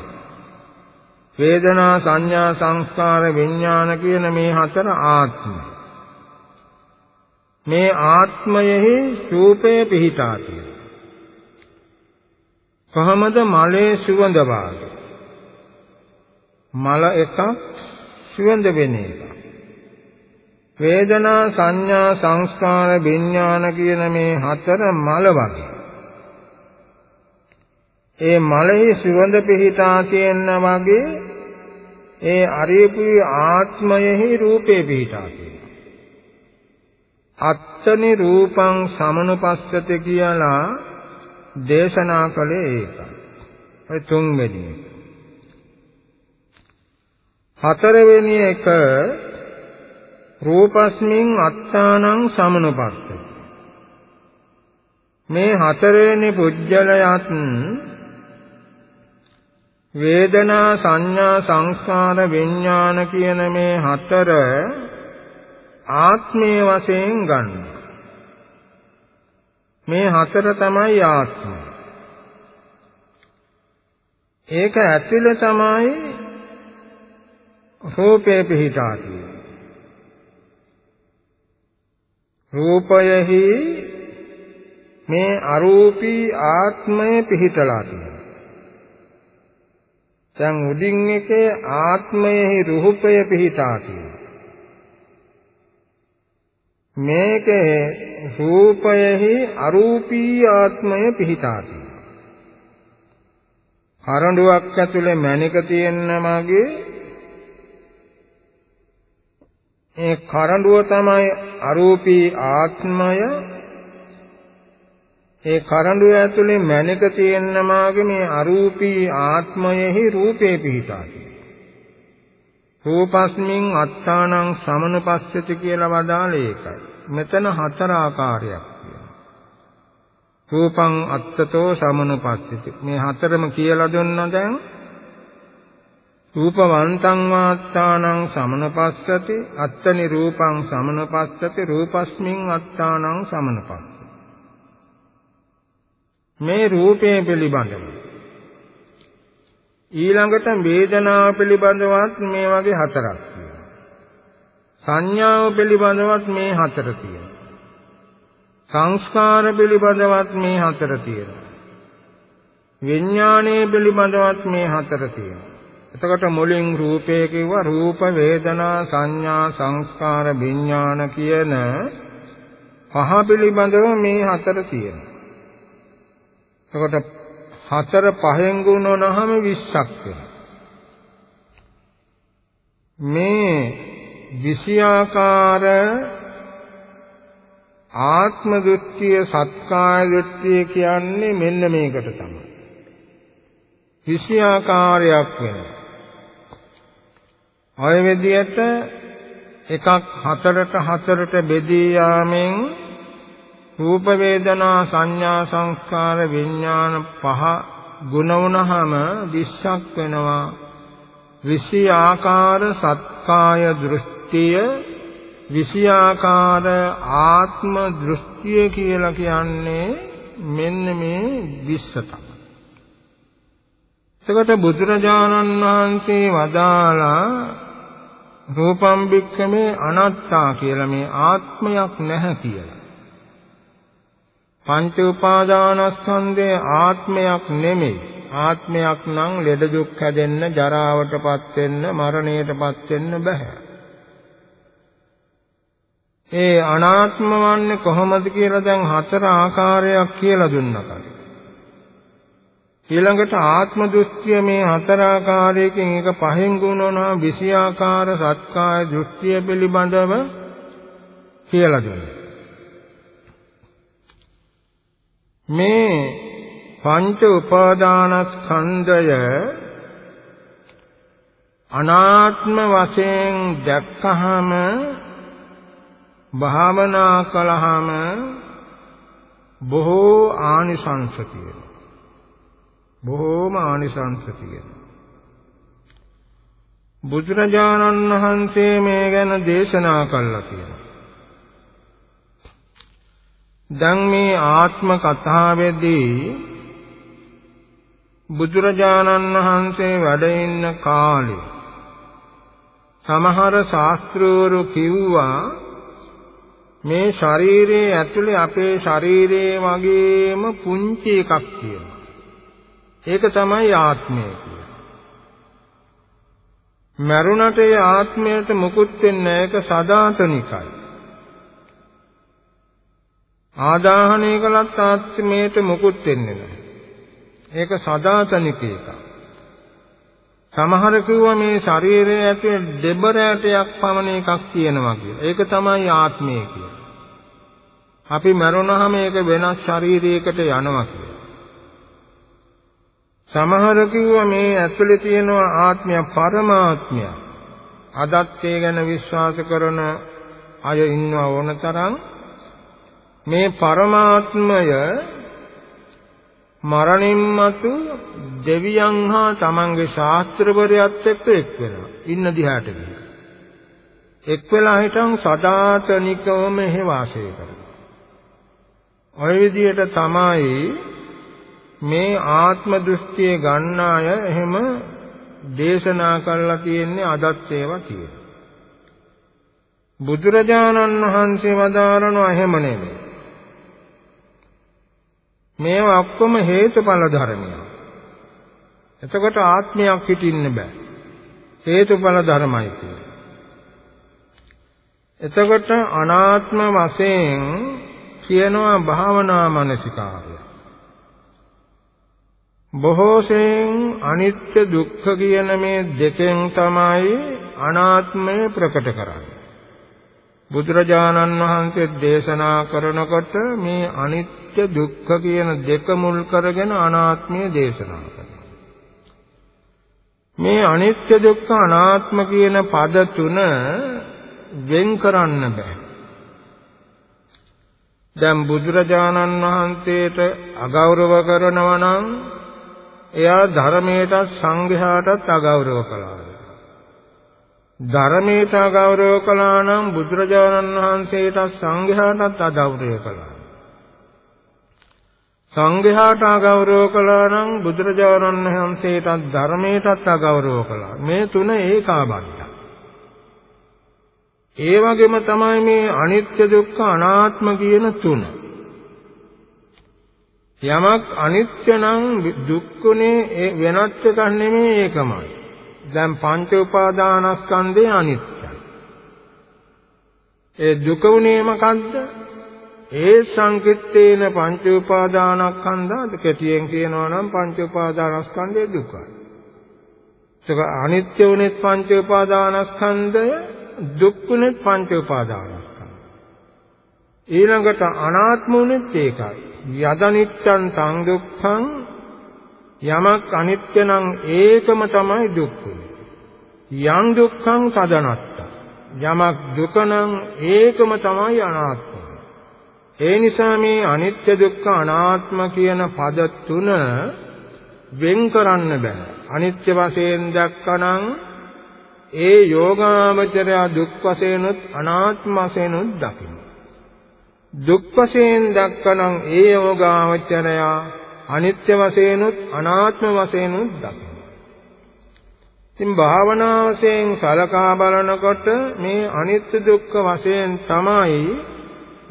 S1: වේදනා සංඥා සංස්කාර විඥාන කියන මේ හතර ආත්මය. මේ ආත්මයෙහි රූපේ පිහිටා තියෙනවා. කොහමද මලේ සුවඳ වාගේ මල එකක් සුවඳ වෙන එක. වේදනා සංඥා සංස්කාර විඥාන කියන මේ හතර මල වගේ. ඒ මලෙහි සුවඳ පිහිටා තියෙන වගේ ඒ අරියපුයි ආත්මයෙහි රූපේ පිහිටා තියෙනවා. අත්තනි රූපං සමනුපස්සති කියලා දේශනා කළේ ඒකයි. ඔය තුන්වෙනි එක. හතරවෙනි එක රූපස්මින් අත්තානං සමනුපස්සති. මේ හතරවෙනි පුජ්‍යලයත් වේදනා සංඥා සංස්කාර විඥාන කියන මේ හතර ආත්මයේ වශයෙන් ගන්නවා. මේ හතර තමයි ආත්මය. ඒක ඇතුළේ තමයි රූපේ පිහිටා තියෙන්නේ. රූපයෙහි මේ අරූපී ආත්මය පිහිටලා තියෙනවා. දැන් උඩින් එකේ ආත්මයෙහි රූපය පිහිටා තියෙනවා. මේකේ රූපයෙහි අරූපී ආත්මය පිහිටා තියෙනවා. කරඬුවක් ඇතුලේ මණික තියෙන මගේ ඒ කරඬුව තමයි අරූපී ආත්මය ඒ කරඬුව ඇතුලේ මැණික තියෙන මාගේ මේ අරූපී ආත්මයෙහි රූපේ පිහිටා රූපස්මින් අත්තානං සමනුපස්සති කියලා වදාළේ ඒකයි. මෙතන හතර ආකාරයක් තියෙනවා. රූපං අත්තතෝ සමනුපස්සති. මේ හතරම කියලා දුන්නා දැන් රූපවන්තං වාත්තානං සමනුපස්සති අත්තනි රූපං සමනුපස්සති රූපස්මින් අත්තානං සමනුපස්සති මේ රූපය පිළිබඳව ඊළඟට වේදනාව පිළිබඳවත් මේ වගේ හතරක් තියෙනවා. සංඥාව පිළිබඳවත් මේ හතර තියෙනවා. සංස්කාර පිළිබඳවත් මේ හතර තියෙනවා. විඥානයේ පිළිබඳවත් මේ හතර තියෙනවා. එතකොට මුලින් රූපය කිව්වා. රූප වේදනා සංඥා සංස්කාර විඥාන කියන පහ පිළිබඳව මේ හතර තියෙනවා. එතකොට හතර පහෙන් ගුණ වුණාම 20ක් වෙනවා. මේ විෂයාකාර ආත්ම දෘෂ්ටිය සත්කාය දෘෂ්ටිය කියන්නේ මෙන්න මේකට තමයි. විෂයාකාරයක් වෙනවා. ඔය විදිහට එකක් හතරට හතරට බෙදී යාමෙන් රූප වේදනා සංඥා සංස්කාර විඥාන පහ ගුණ වුණාම 20ක් වෙනවා විසි ආකාර සත්කාය දෘෂ්ටිය විසි ආකාර ආත්ම දෘෂ්ටිය කියලා කියන්නේ මෙන්න මේ 20 තමයි. එතකොට බුදුරජාණන් වහන්සේ වදාලා රූපම් බික්කමේ අනත්තා කියලා මේ ආත්මයක් නැහැ කියලා. පංච උපාදානස්කන්ධයේ ආත්මයක් නෙමෙයි. ආත්මයක් නම් ලෙඩ දුක් හැදෙන්න, ජරාවටපත් වෙන්න, මරණයටපත් වෙන්න බෑ. ඒ අනාත්ම වන්නේ කොහොමද කියලා දැන් හතර ආකාරයක් කියලා දුන්නා ඊළඟට ආත්ම දෘෂ්ටිය මේ හතර ආකාරයකින් එක පහෙන් ගුණනවා 20 ආකාර සත්කාය දෘෂ්ටිය පිළිබඳව කියලා දුන්නා. මේ පංච උපාදානස්කන්ධය අනාත්ම වශයෙන් දැක්කහම භාවනා කළාම බොහෝ ආනිසංස තියෙනවා. බොහෝම ආනිසංස තියෙනවා. බුදුරජාණන් වහන්සේ මේ ගැන දේශනා කළා කියලා. දැන් මේ ආත්ම කතාවේදී බුදුරජාණන් වහන්සේ වැඩ ඉන්න කාලේ සමහර ශාස්ත්‍රවරු කිව්වා මේ ශරීරයේ ඇතුලේ අපේ ශරීරයේ වගේම පුංචි එකක් තියෙනවා. ඒක තමයි ආත්මය කියන්නේ. මරුණට ඒ ආත්මයට මුකුත් වෙන්නේ නැහැ ඒක සදාතනිකයි. ආදාහනය කළත් ආත්මයට මොකුත් වෙන්නේ නැහැ. ඒක සදාතනික එකක්. සමහර කිව්වා මේ ශරීරයේ ඇතුලේ දෙබරෑටයක් පමණ එකක් තියෙනවා කියලා. ඒක තමයි ආත්මය කියන්නේ. අපි මරුණාම ඒක වෙනස් ශරීරයකට යනවා කියලා. සමහර කිව්වා මේ ඇතුලේ තියෙනවා ආත්මය පරමාත්මය. අදත් ඒ ගැන විශ්වාස කරන අය ඉන්නව ඕන තරම් මේ පරමාත්මය මරණින් මතු දෙවියන් හා තමන්ගේ ශාස්ත්‍රවරයත් එක්ක එක් වෙනවා. ඉන්න දිහාට ගිහින්. එක් වෙලා හිටන් සදාතනිකවම එහි වාසය කරනවා. ඔය විදිහට තමයි මේ ආත්ම දෘෂ්ටිය ගන්න අය එහෙම දේශනා කරලා තියෙන්නේ අදත් ඒවා තියෙනවා. බුදුරජාණන් වහන්සේ වදාරනවා එහෙම නෙමෙයි. මේවා ඔක්කොම හේතුඵල ධර්මයක්. එතකොට ආත්මයක් හිටින්න බෑ. හේතුඵල ධර්මයි කියන්නේ. එතකොට අනාත්ම වශයෙන් කියනවා භාවනා මනසිකාරය. බොහෝසෙන් අනිත්‍ය දුක්ඛ කියන මේ දෙකෙන් තමයි අනාත්මය ප්‍රකට කරන්නේ. බුදුරජාණන් වහන්සේ දේශනා කරනකොට මේ අනිත්‍ය දුක්ඛ කියන දෙක මුල් කරගෙන අනාත්මය දේශනා කරනවා. මේ අනිත්‍ය දුක්ඛ අනාත්ම කියන පද තුන වෙන් කරන්න බෑ. දැන් බුදුරජාණන් වහන්සේට අගෞරව කරනවා නම් එයා ධර්මයට සංඝයාටත් අගෞරව කළා. ධර්මයට අගෞරව කළා නම් බුදුරජාණන් වහන්සේට සංඝයාටත් අගෞරව කළා. සංඝයාට අගෞරව කළා නම් බුදුරජාණන් වහන්සේටත් ධර්මයටත් අගෞරව කළා. මේ තුන ඒකාබද්ධයි. ඒ වගේම තමයි මේ අනිත්‍ය දුක්ඛ අනාත්ම කියන තුන. යමක් අනිත්‍ය නම් දුක්ඛනේ වෙනත් එකක් නෙමෙයි ඒකමයි. දැන් පංච උපාදානස්කන්ධේ අනිත්‍යයි. ඒ දුක උනේ මොකද්ද? ඒ සංකිට්ඨේන පංච උපාදානස්කන්ධා කෙටියෙන් කියනවා නම් පංච උපාදානස්කන්ධේ දුකයි. ඒක අනිත්‍ය උනේ පංච උපාදානස්කන්ධය දුක්ඛුනෙත් පංච උපාදානස්කන්ධ. ඊළඟට අනාත්ම උනෙත් ඒකයි. යදනිච්ඡං තං දුක්ඛං යමක් අනිත්‍ය නම් ඒකම තමයි දුක්ඛ. යං දුක්ඛං තදනත්ත. යමක් දුක නම් ඒකම තමයි අනාත්ම. ඒ නිසා මේ අනිත්‍ය දුක්ඛ අනාත්ම කියන පද තුන වෙන් කරන්න බෑ. අනිත්‍ය වශයෙන් දැක්කනම් ඒ යෝගාවචරය දුක් වශයෙන්ුත් අනාත්ම වශයෙන්ුත් දකින්න. දුක් වශයෙන් දක්කනම් ඒ යෝගාවචරය අනිත්‍ය වශයෙන්ුත් අනාත්ම වශයෙන්ුත් දකින්න. ඉතින් භාවනා වශයෙන් සලකා බලනකොට මේ අනිත්‍ය දුක්ඛ වශයෙන් තමයි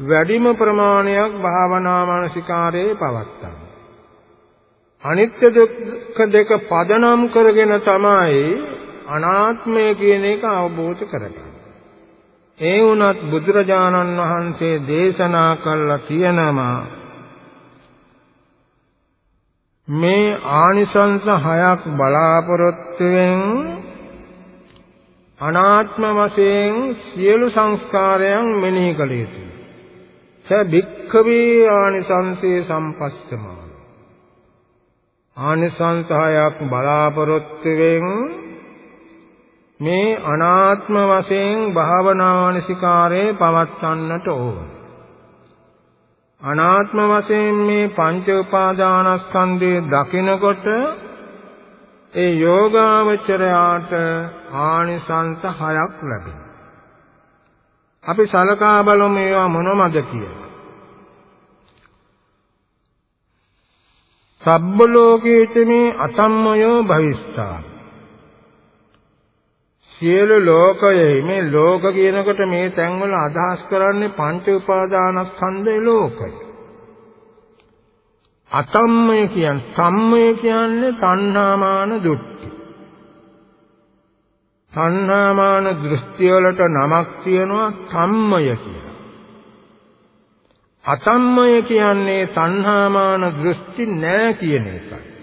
S1: වැඩිම ප්‍රමාණයක් භාවනා මානසිකාරයේ පවත්තන්නේ. අනිත්‍ය දුක්ඛ දෙක පදනම් කරගෙන තමයි අනාත්මය කියන එක අවබෝධ කරගන්න. ඒ වුණත් බුදුරජාණන් වහන්සේ දේශනා කළා කියනවා මේ ආනිසංස හයක් බලාපොරොත්තුෙන් අනාත්ම වශයෙන් සියලු සංස්කාරයන් මෙනෙහි කළ යුතුයි. ස භික්ඛවේ ආනිසංසේ සම්පස්සමාන. ආනිසංස හයක් බලාපොරොත්තුෙන් මේ අනාත්ම වශයෙන් භාවනාවනිසිකාරේ පවත්වන්නට ඕන. අනාත්ම වශයෙන් මේ පංච උපාදානස්කන්ධය දකිනකොට ඒ යෝගාවචරයාට ආනිසංස හයක් ලැබෙනවා. අපි සලකා බලමු මේවා මොනවද කියලා. සබ්බ ලෝකේත මේ අතම්මයෝ භවිස්සා සියලු ලෝකයෙහි මේ ලෝක කියනකොට මේ තැන්වල අදහස් කරන්නේ පංච උපාදානස්කන්ධේ ලෝකය. අතම්මය කියන්නේ සම්මය කියන්නේ තණ්හාමාන දෘෂ්ටි. තණ්හාමාන දෘෂ්ටි වලට නමක් තියෙනවා සම්මය කියලා. අතම්මය කියන්නේ තණ්හාමාන දෘෂ්ටි නෑ කියන එකයි.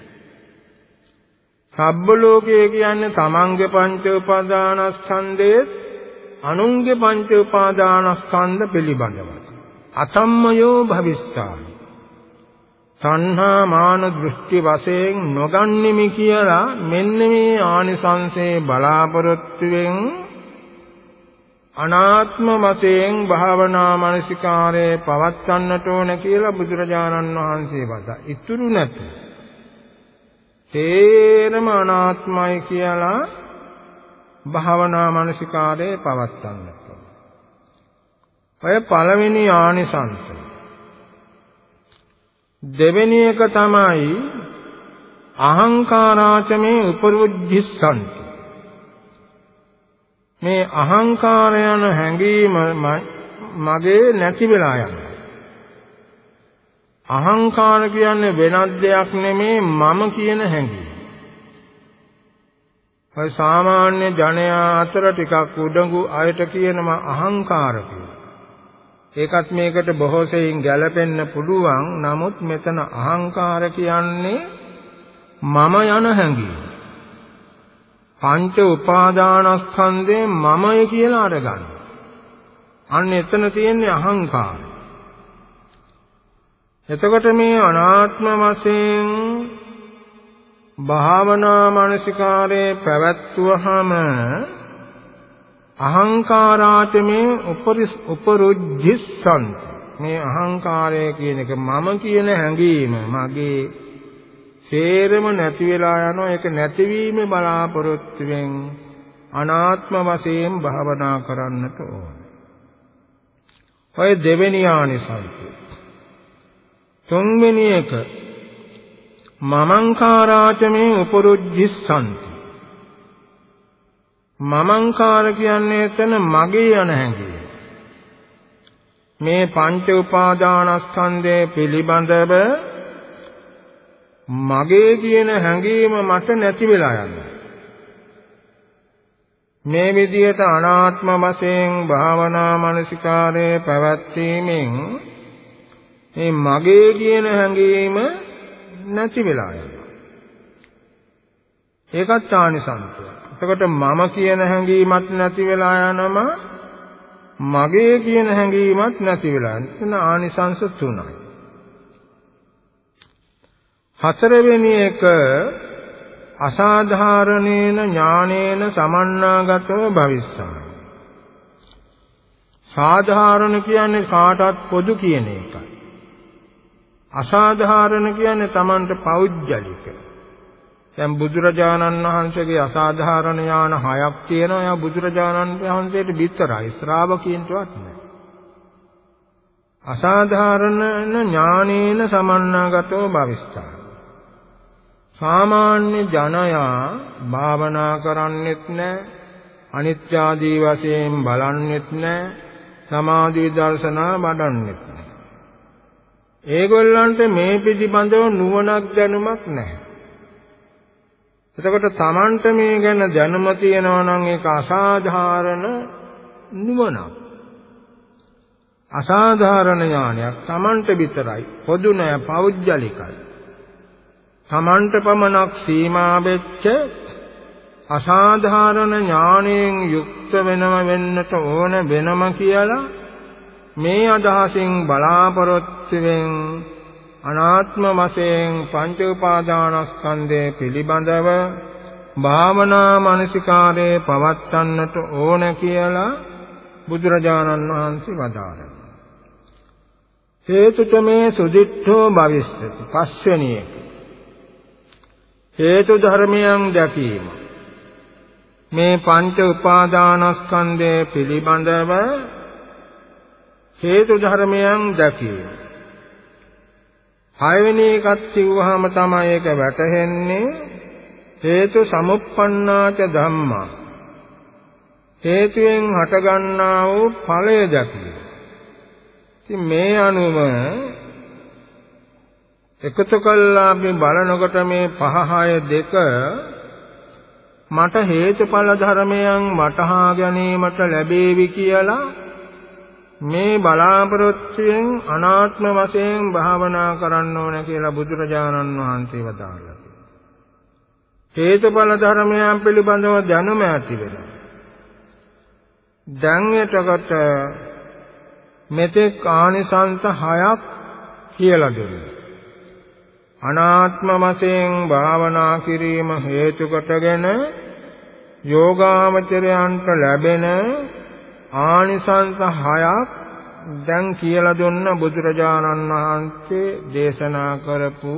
S1: සබ්බ ලෝකය කියන්නේ තමන්ගේ පංච උපාදානස්කන්ධයේ අනුන්ගේ පංච උපාදානස්කන්ධ පිළිබඳවයි. අතම්මයෝ භවිස්සාමි. තණ්හා මාන දෘෂ්ටි වශයෙන් නොගන්නෙමි කියලා මෙන්න මේ ආනිසංසේ බලාපොරොත්තුෙන් අනාත්ම මතයෙන් භාවනා මානසිකාරයේ පවත්වන්නට ඕන කියලා බුදුරජාණන් වහන්සේ වදා. ඉතුරු නැතුව තේරම අනාත්මයි කියලා භාවනා මානසිකාරයේ පවත්වන්නට. ඔය පළවෙනි ආනිසංස. දෙවෙනි එක තමයි අහංකාරාචමේ උපරුද්ධිස්සන්ති. මේ අහංකාර යන හැඟීම මගේ නැති වෙලා යනවා. අහංකාර කියන්නේ වෙනත් දෙයක් නෙමේ මම කියන හැඟීම. ඔය සාමාන්‍ය ජනයා අතර ටිකක් උඩඟු අයට කියනවා අහංකාර ඒකත් මේකට බොහෝ සෙයින් ගැලපෙන්න පුළුවන්. නමුත් මෙතන අහංකාර කියන්නේ මම යන හැඟීම. පංච උපාදානස්කන්ධේ මමය කියලා අරගන්න. අන්න එතන තියෙන්නේ අහංකාරය. එතකොට මේ අනාත්ම වශයෙන් භාවනා මානසිකාරයේ පැවැත්වුවහම අහංකාරාට මේ උපරුජ්ජිස්සන්ත මේ අහංකාරය කියන එක මම කියන හැඟීම මගේ සේරම නැති වෙලා යනවා ඒක නැතිවීම බලාපොරොත්තුෙන් අනාත්ම වශයෙන් භාවනා කරන්නට ඕන. ඔය දෙවෙනි ආනිසංසය. තුන්වෙනි එක මමංකාරාච මේ උපරුජ්ජිස්සන්ති. මමංකාර කියන්නේ එතන මගේ යන හැඟීම. මේ පංච උපාදානස්කන්ධය පිළිබඳව මගේ කියන හැඟීම මට නැති වෙලා යනවා. මේ විදිහට අනාත්ම වශයෙන් භාවනා මනසිකාරයේ පැවැත්වීමෙන් මේ මගේ කියන හැඟීම නැති වෙලා යනවා. ඒකත් ආනිසංසය. එතකොට මම කියන හැඟීමත් නැති වෙලා යනම මගේ කියන හැඟීමත් නැති වෙලා යන ආනිසංස තුනයි. හතරවෙනි එක අසාධාරණේන ඥානේන සමන්නාගතව භවිස්සාමි. සාධාරණ කියන්නේ කාටත් පොදු කියන එකයි. අසාධාරණ කියන්නේ Tamanට පෞද්ගලික. දැන් බුදුරජාණන් වහන්සේගේ අසාධාරණ ඥාන හයක් තියෙනවා. එයා බුදුරජාණන් වහන්සේට විතරයි ශ්‍රාවකීන්ටවත් නෑ. අසාධාරණ ඥානේන සමන්නාගතව භවිස්සා. සාමාන්‍ය ජනයා භාවනා කරන්නෙත් නැහැ අනිත්‍ය ආදී වශයෙන් බලන්නෙත් නැහැ සමාධි දර්ශනා වඩන්නෙත් නැහැ ඒගොල්ලන්ට මේ පිළිබඳව නුවණක් දැනුමක් නැහැ. එතකොට Tamanට මේ ගැන දැනුම තියෙනවා නම් ඒක අසාධාරණ නුවණක්. අසාධාරණ ඥානයක් Tamanට විතරයි පොදු නෑ පෞද්ගලිකයි. තමන්ට පමණක් සීමා වෙච්ච අසාධාරණ ඥාණයෙන් යුක්ත වෙනම වෙන්නට ඕන වෙනම කියලා මේ අදහසින් බලාපොරොත්තු වෙන අනාත්ම වශයෙන් පංච උපාදානස්කන්ධය පිළිබඳව භාවනා මානසිකාරයේ පවත්වන්නට ඕන කියලා බුදුරජාණන් වහන්සේ වදාළා. හේතුච මේ සුදිත්තෝ භවිස්සති පස්වෙනි එක හේතු ධර්මයන් දැකීම මේ පංච උපාදානස්කන්ධය පිළිබඳව හේතු ධර්මයන් දැකීම හයවෙනි එකත් සිව්වහම තමයි ඒක වැටහෙන්නේ හේතු සමුප්පන්නාච ධම්මා. හේතුයෙන් හටගන්නා වූ ඵලය දැකීම ඉතින් මේ අනුව එකතු කළා අපි බලනකොට මේ පහ හය දෙක මට හේතුඵල ධර්මයන් වටහා ගැනීමට ලැබේවි කියලා මේ බලාපොරොත්තුෙන් අනාත්ම වශයෙන් භාවනා කරන්න ඕන කියලා බුදුරජාණන් වහන්සේ වදාළා. හේතුඵල ධර්මයන් පිළිබඳව දැනුම ඇති වෙනවා. දැන් එතකොට මෙතෙක් ආනිසංස හයක් කියලා දෙනවා. අනාත්ම වශයෙන් භාවනා කිරීම හේතු කොටගෙන යෝගාමචරයන්ට ලැබෙන ආනිසංස හයක් දැන් කියලා දුන්න බුදුරජාණන් වහන්සේ දේශනා කරපු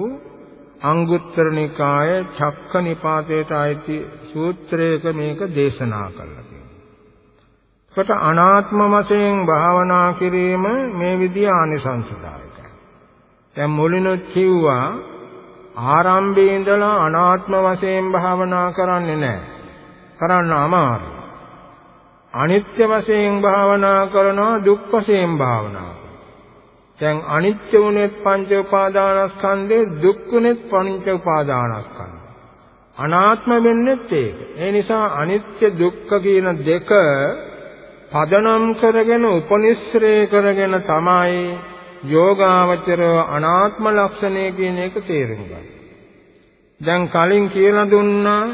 S1: අංගුත්තර නිකාය චක්ක නිපාතයට අයිති සූත්‍රයක මේක දේශනා කළා කියනවා. කොට අනාත්ම වශයෙන් භාවනා කිරීම මේ විදිහ ආනිසංසදායකයි. දැන් මුලිනුත් කිව්වා ආරම්භයේ ඉඳලා අනාත්ම වශයෙන් භාවනා කරන්නේ නැහැ. කරන්න අමාරුයි. අනිත්‍ය වශයෙන් භාවනා කරනවා දුක් වශයෙන් භාවනා දැන් අනිත්‍ය වුණෙත් පංච උපාදානස්කන්ධේ දුක් වුණෙත් පංච උපාදානස්කන්ධේ. අනාත්ම වෙන්නෙත් ඒක. ඒ නිසා අනිත්‍ය දුක්ඛ කියන දෙක පදනම් කරගෙන උපනිශ්‍රේ කරගෙන තමයි යෝගාවචර අනාත්ම ලක්ෂණය කියන එක තේරුම් ගන්න. දැන් කලින් කියලා දුන්නා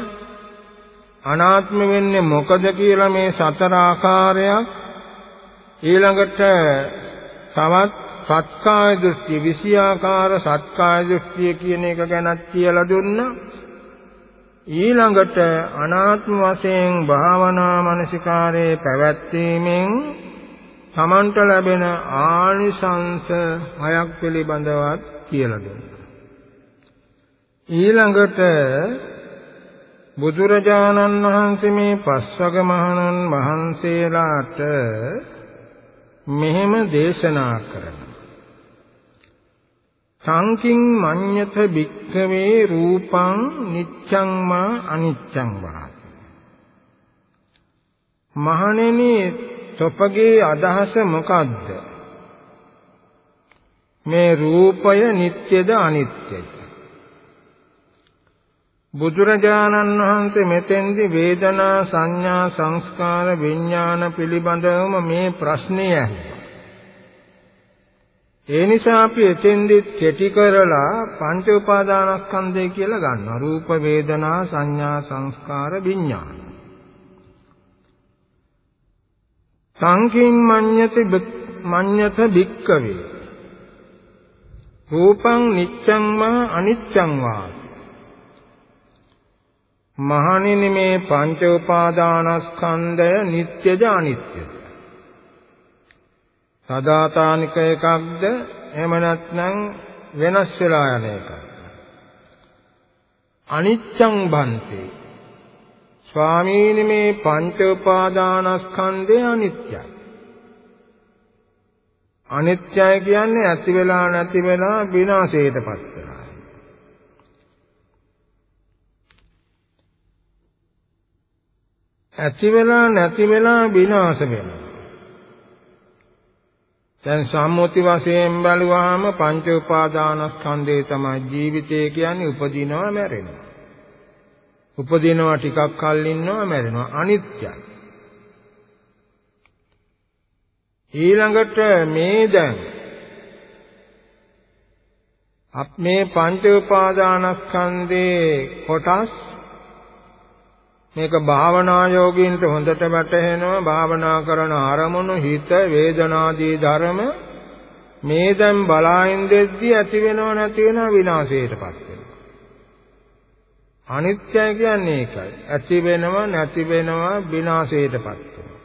S1: අනාත්ම වෙන්නේ මොකද කියලා මේ සතර ආකාරයක් ඊළඟට තවත් සත්කාය දෘෂ්ටි විෂයාකාර සත්කාය දෘෂ්ටිය කියන එක ගැනත් කියලා දුන්නා ඊළඟට අනාත්ම වශයෙන් භාවනා මනසිකාරයේ පැවැත්වීමෙන් තමන්ට ලැබෙන ආනිසංස හයක් පිළිබඳවත් කියලා දුන්නා. ඊළඟට බුදුරජාණන් වහන්සේ මේ පස්වග මහණන් වහන්සේලාට මෙහෙම දේශනා කරනවා. සංකින් මඤ්ඤත භික්ඛවේ රූපං නිච්ඡං මා අනිච්ඡං වාති. මහණෙනි තොපගේ අදහස මොකද්ද? මේ රූපය නිට්ටයද අනිත්‍යද? බුදුරජාණන් වහන්සේ මෙතෙන්දි වේදනා සංඥා සංස්කාර විඥාන පිළිබඳවම මේ ප්‍රශ්නේ ඇහුවා ඒ නිසා අපි එතෙන්දි කෙටි කරලා පංච උපාදානස්කන්ධය කියලා ගන්නවා. රූප වේදනා සංඥා සංස්කාර විඥාන. සංකින් මඤ්ඤති මඤ්ඤත භික්කවේ. රූපං නිච්ඡං මා අනිච්ඡං වා. මහණෙනි මේ පංච උපාදානස්කන්ධය නිට්ටයද අනිත්‍යද? සදාතානික එකක්ද? එහෙම නැත්නම් වෙනස් වෙලා යන එකක්ද? අනිච්ඡං බන්තේ. ස්වාමීනි මේ පංච උපාදානස්කන්ධය අනිත්‍යයි. අනිත්‍යයි කියන්නේ ඇති වෙලා නැති වෙලා විනාශයටපත් වෙනවා ඇති වෙලා නැති වෙලා විනාශ වෙනවා දැන් සම්මුති වශයෙන් බැලුවාම පංච උපාදානස්කන්ධය තමයි ජීවිතය කියන්නේ උපදිනවා මැරෙනවා. උපදිනවා ටිකක් කල් ඉන්නවා මැරෙනවා අනිත්‍යයි. ඊළඟට මේ දැන් අප මේ පංච උපාදානස්කන්ධේ කොටස් මේක භාවනා යෝගීන්ට හොඳට වැටහෙනවා. භාවනා කරන අරමුණු හිත වේදනාදී ධර්ම මේ දැන් බලායින් දෙද්දී ඇති වෙනව නැති වෙනව විනාශයටපත් වෙනවා. අනිත්‍යයි කියන්නේ ඒකයි. ඇති වෙනව නැති වෙනව විනාශයටපත් වෙනවා.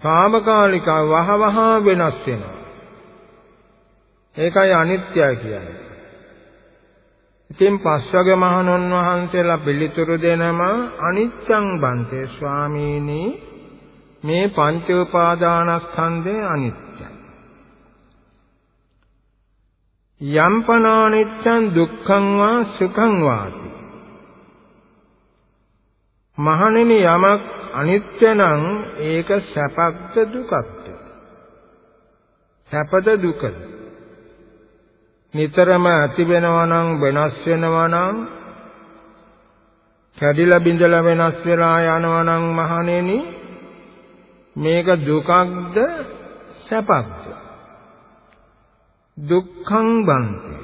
S1: කාමකාලික වහවහ වෙනස් වෙනවා. ඒකයි අනිත්‍යයි කියන්නේ. ඉතින් පස්වග මහණන් වහන්සේලා පිළිතුරු දෙනම අනිච්ඡං බන්තේ ස්වාමීනි මේ පංච උපාදානස්කන්ධය අනිත්‍යයි. යම්පනානිච්ඡං දුක්ඛං වා සුඛං වාති. මහණෙනි යමක් අනිත්‍ය නම් ඒක සැපක්ද දුකක්ද? සැපද දුකද? නිතරම ඇති වෙනවා නම් වෙනස් වෙනවා නම් කැඩිලා බිඳලා වෙනස් වෙලා යනවා නම් මහණෙනි මේක දුකක්ද සැපක්ද? දුක්ඛං බන්ති.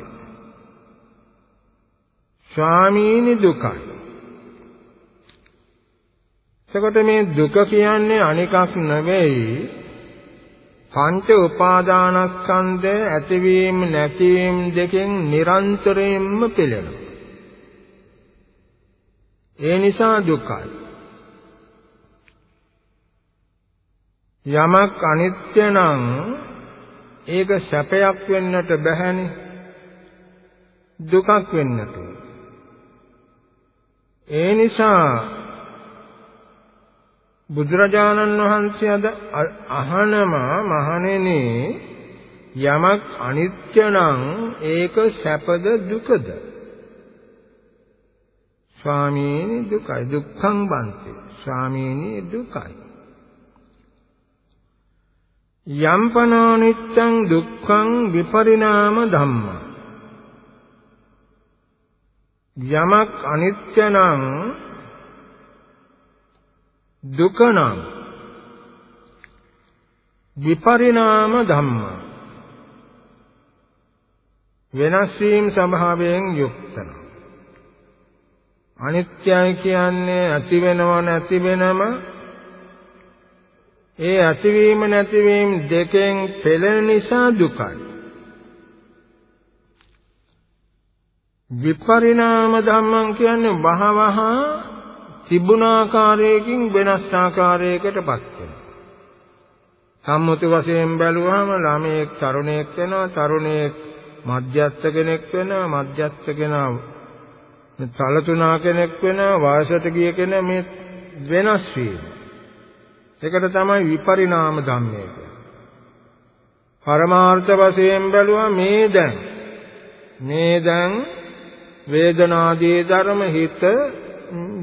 S1: ස්වාමීනි දුකයි. එතකොට මේ දුක කියන්නේ අනිකක් නෙවෙයි. පංච උපාදානස්කන්ධ ඇතිවීම නැතිවීම දෙකෙන් නිරන්තරයෙන්ම පෙළෙනවා. ඒ නිසා දුකයි. යමක් අනිත්‍ය නම් ඒක සැපයක් වෙන්නට බැහැනේ. දුකක් වෙන්නට. ඒ නිසා බුදුරජාණන් වහන්සේ අද අහනවා මහණෙනි යමක් අනිත්‍ය නම් ඒක සැපද දුකද? ස්වාමීනි දුකයි. දුක්ඛං බන්ති. ස්වාමීනි දුකයි. යම්පනානිච්ඡං දුක්ඛං විපරිණාම ධම්මා. යමක් අනිත්‍ය නම් දුක නම් විපරිණාම ධම්ම. වෙනස් වීම ස්වභාවයෙන් යුක්ත නම් අනිත්‍යයි කියන්නේ ඇති වෙනව නැති වෙනම ඒ ඇතිවීම නැතිවීම දෙකෙන් පෙළෙන නිසා දුකයි. විපරිණාම ධම්මං කියන්නේ බහවහ තිබුණාකාරයකින් වෙනස් ආකාරයකටපත් වෙනවා. සම්මුති වශයෙන් බැලුවහම ළමයෙක් තරුණයෙක් වෙනවා, තරුණයෙක් මධ්‍යස්ථ කෙනෙක් වෙනවා, මධ්‍යස්ථ කෙනා තලතුණා කෙනෙක් වෙනවා, වයසට ගිය කෙනා මේ වෙනස් වීම. ඒකට තමයි විපරිණාම ධම්මය කියන්නේ. පරමාර්ථ වශයෙන් බැලුවා මේ දැන් මේ දැන් වේදනාදී ධර්ම හිත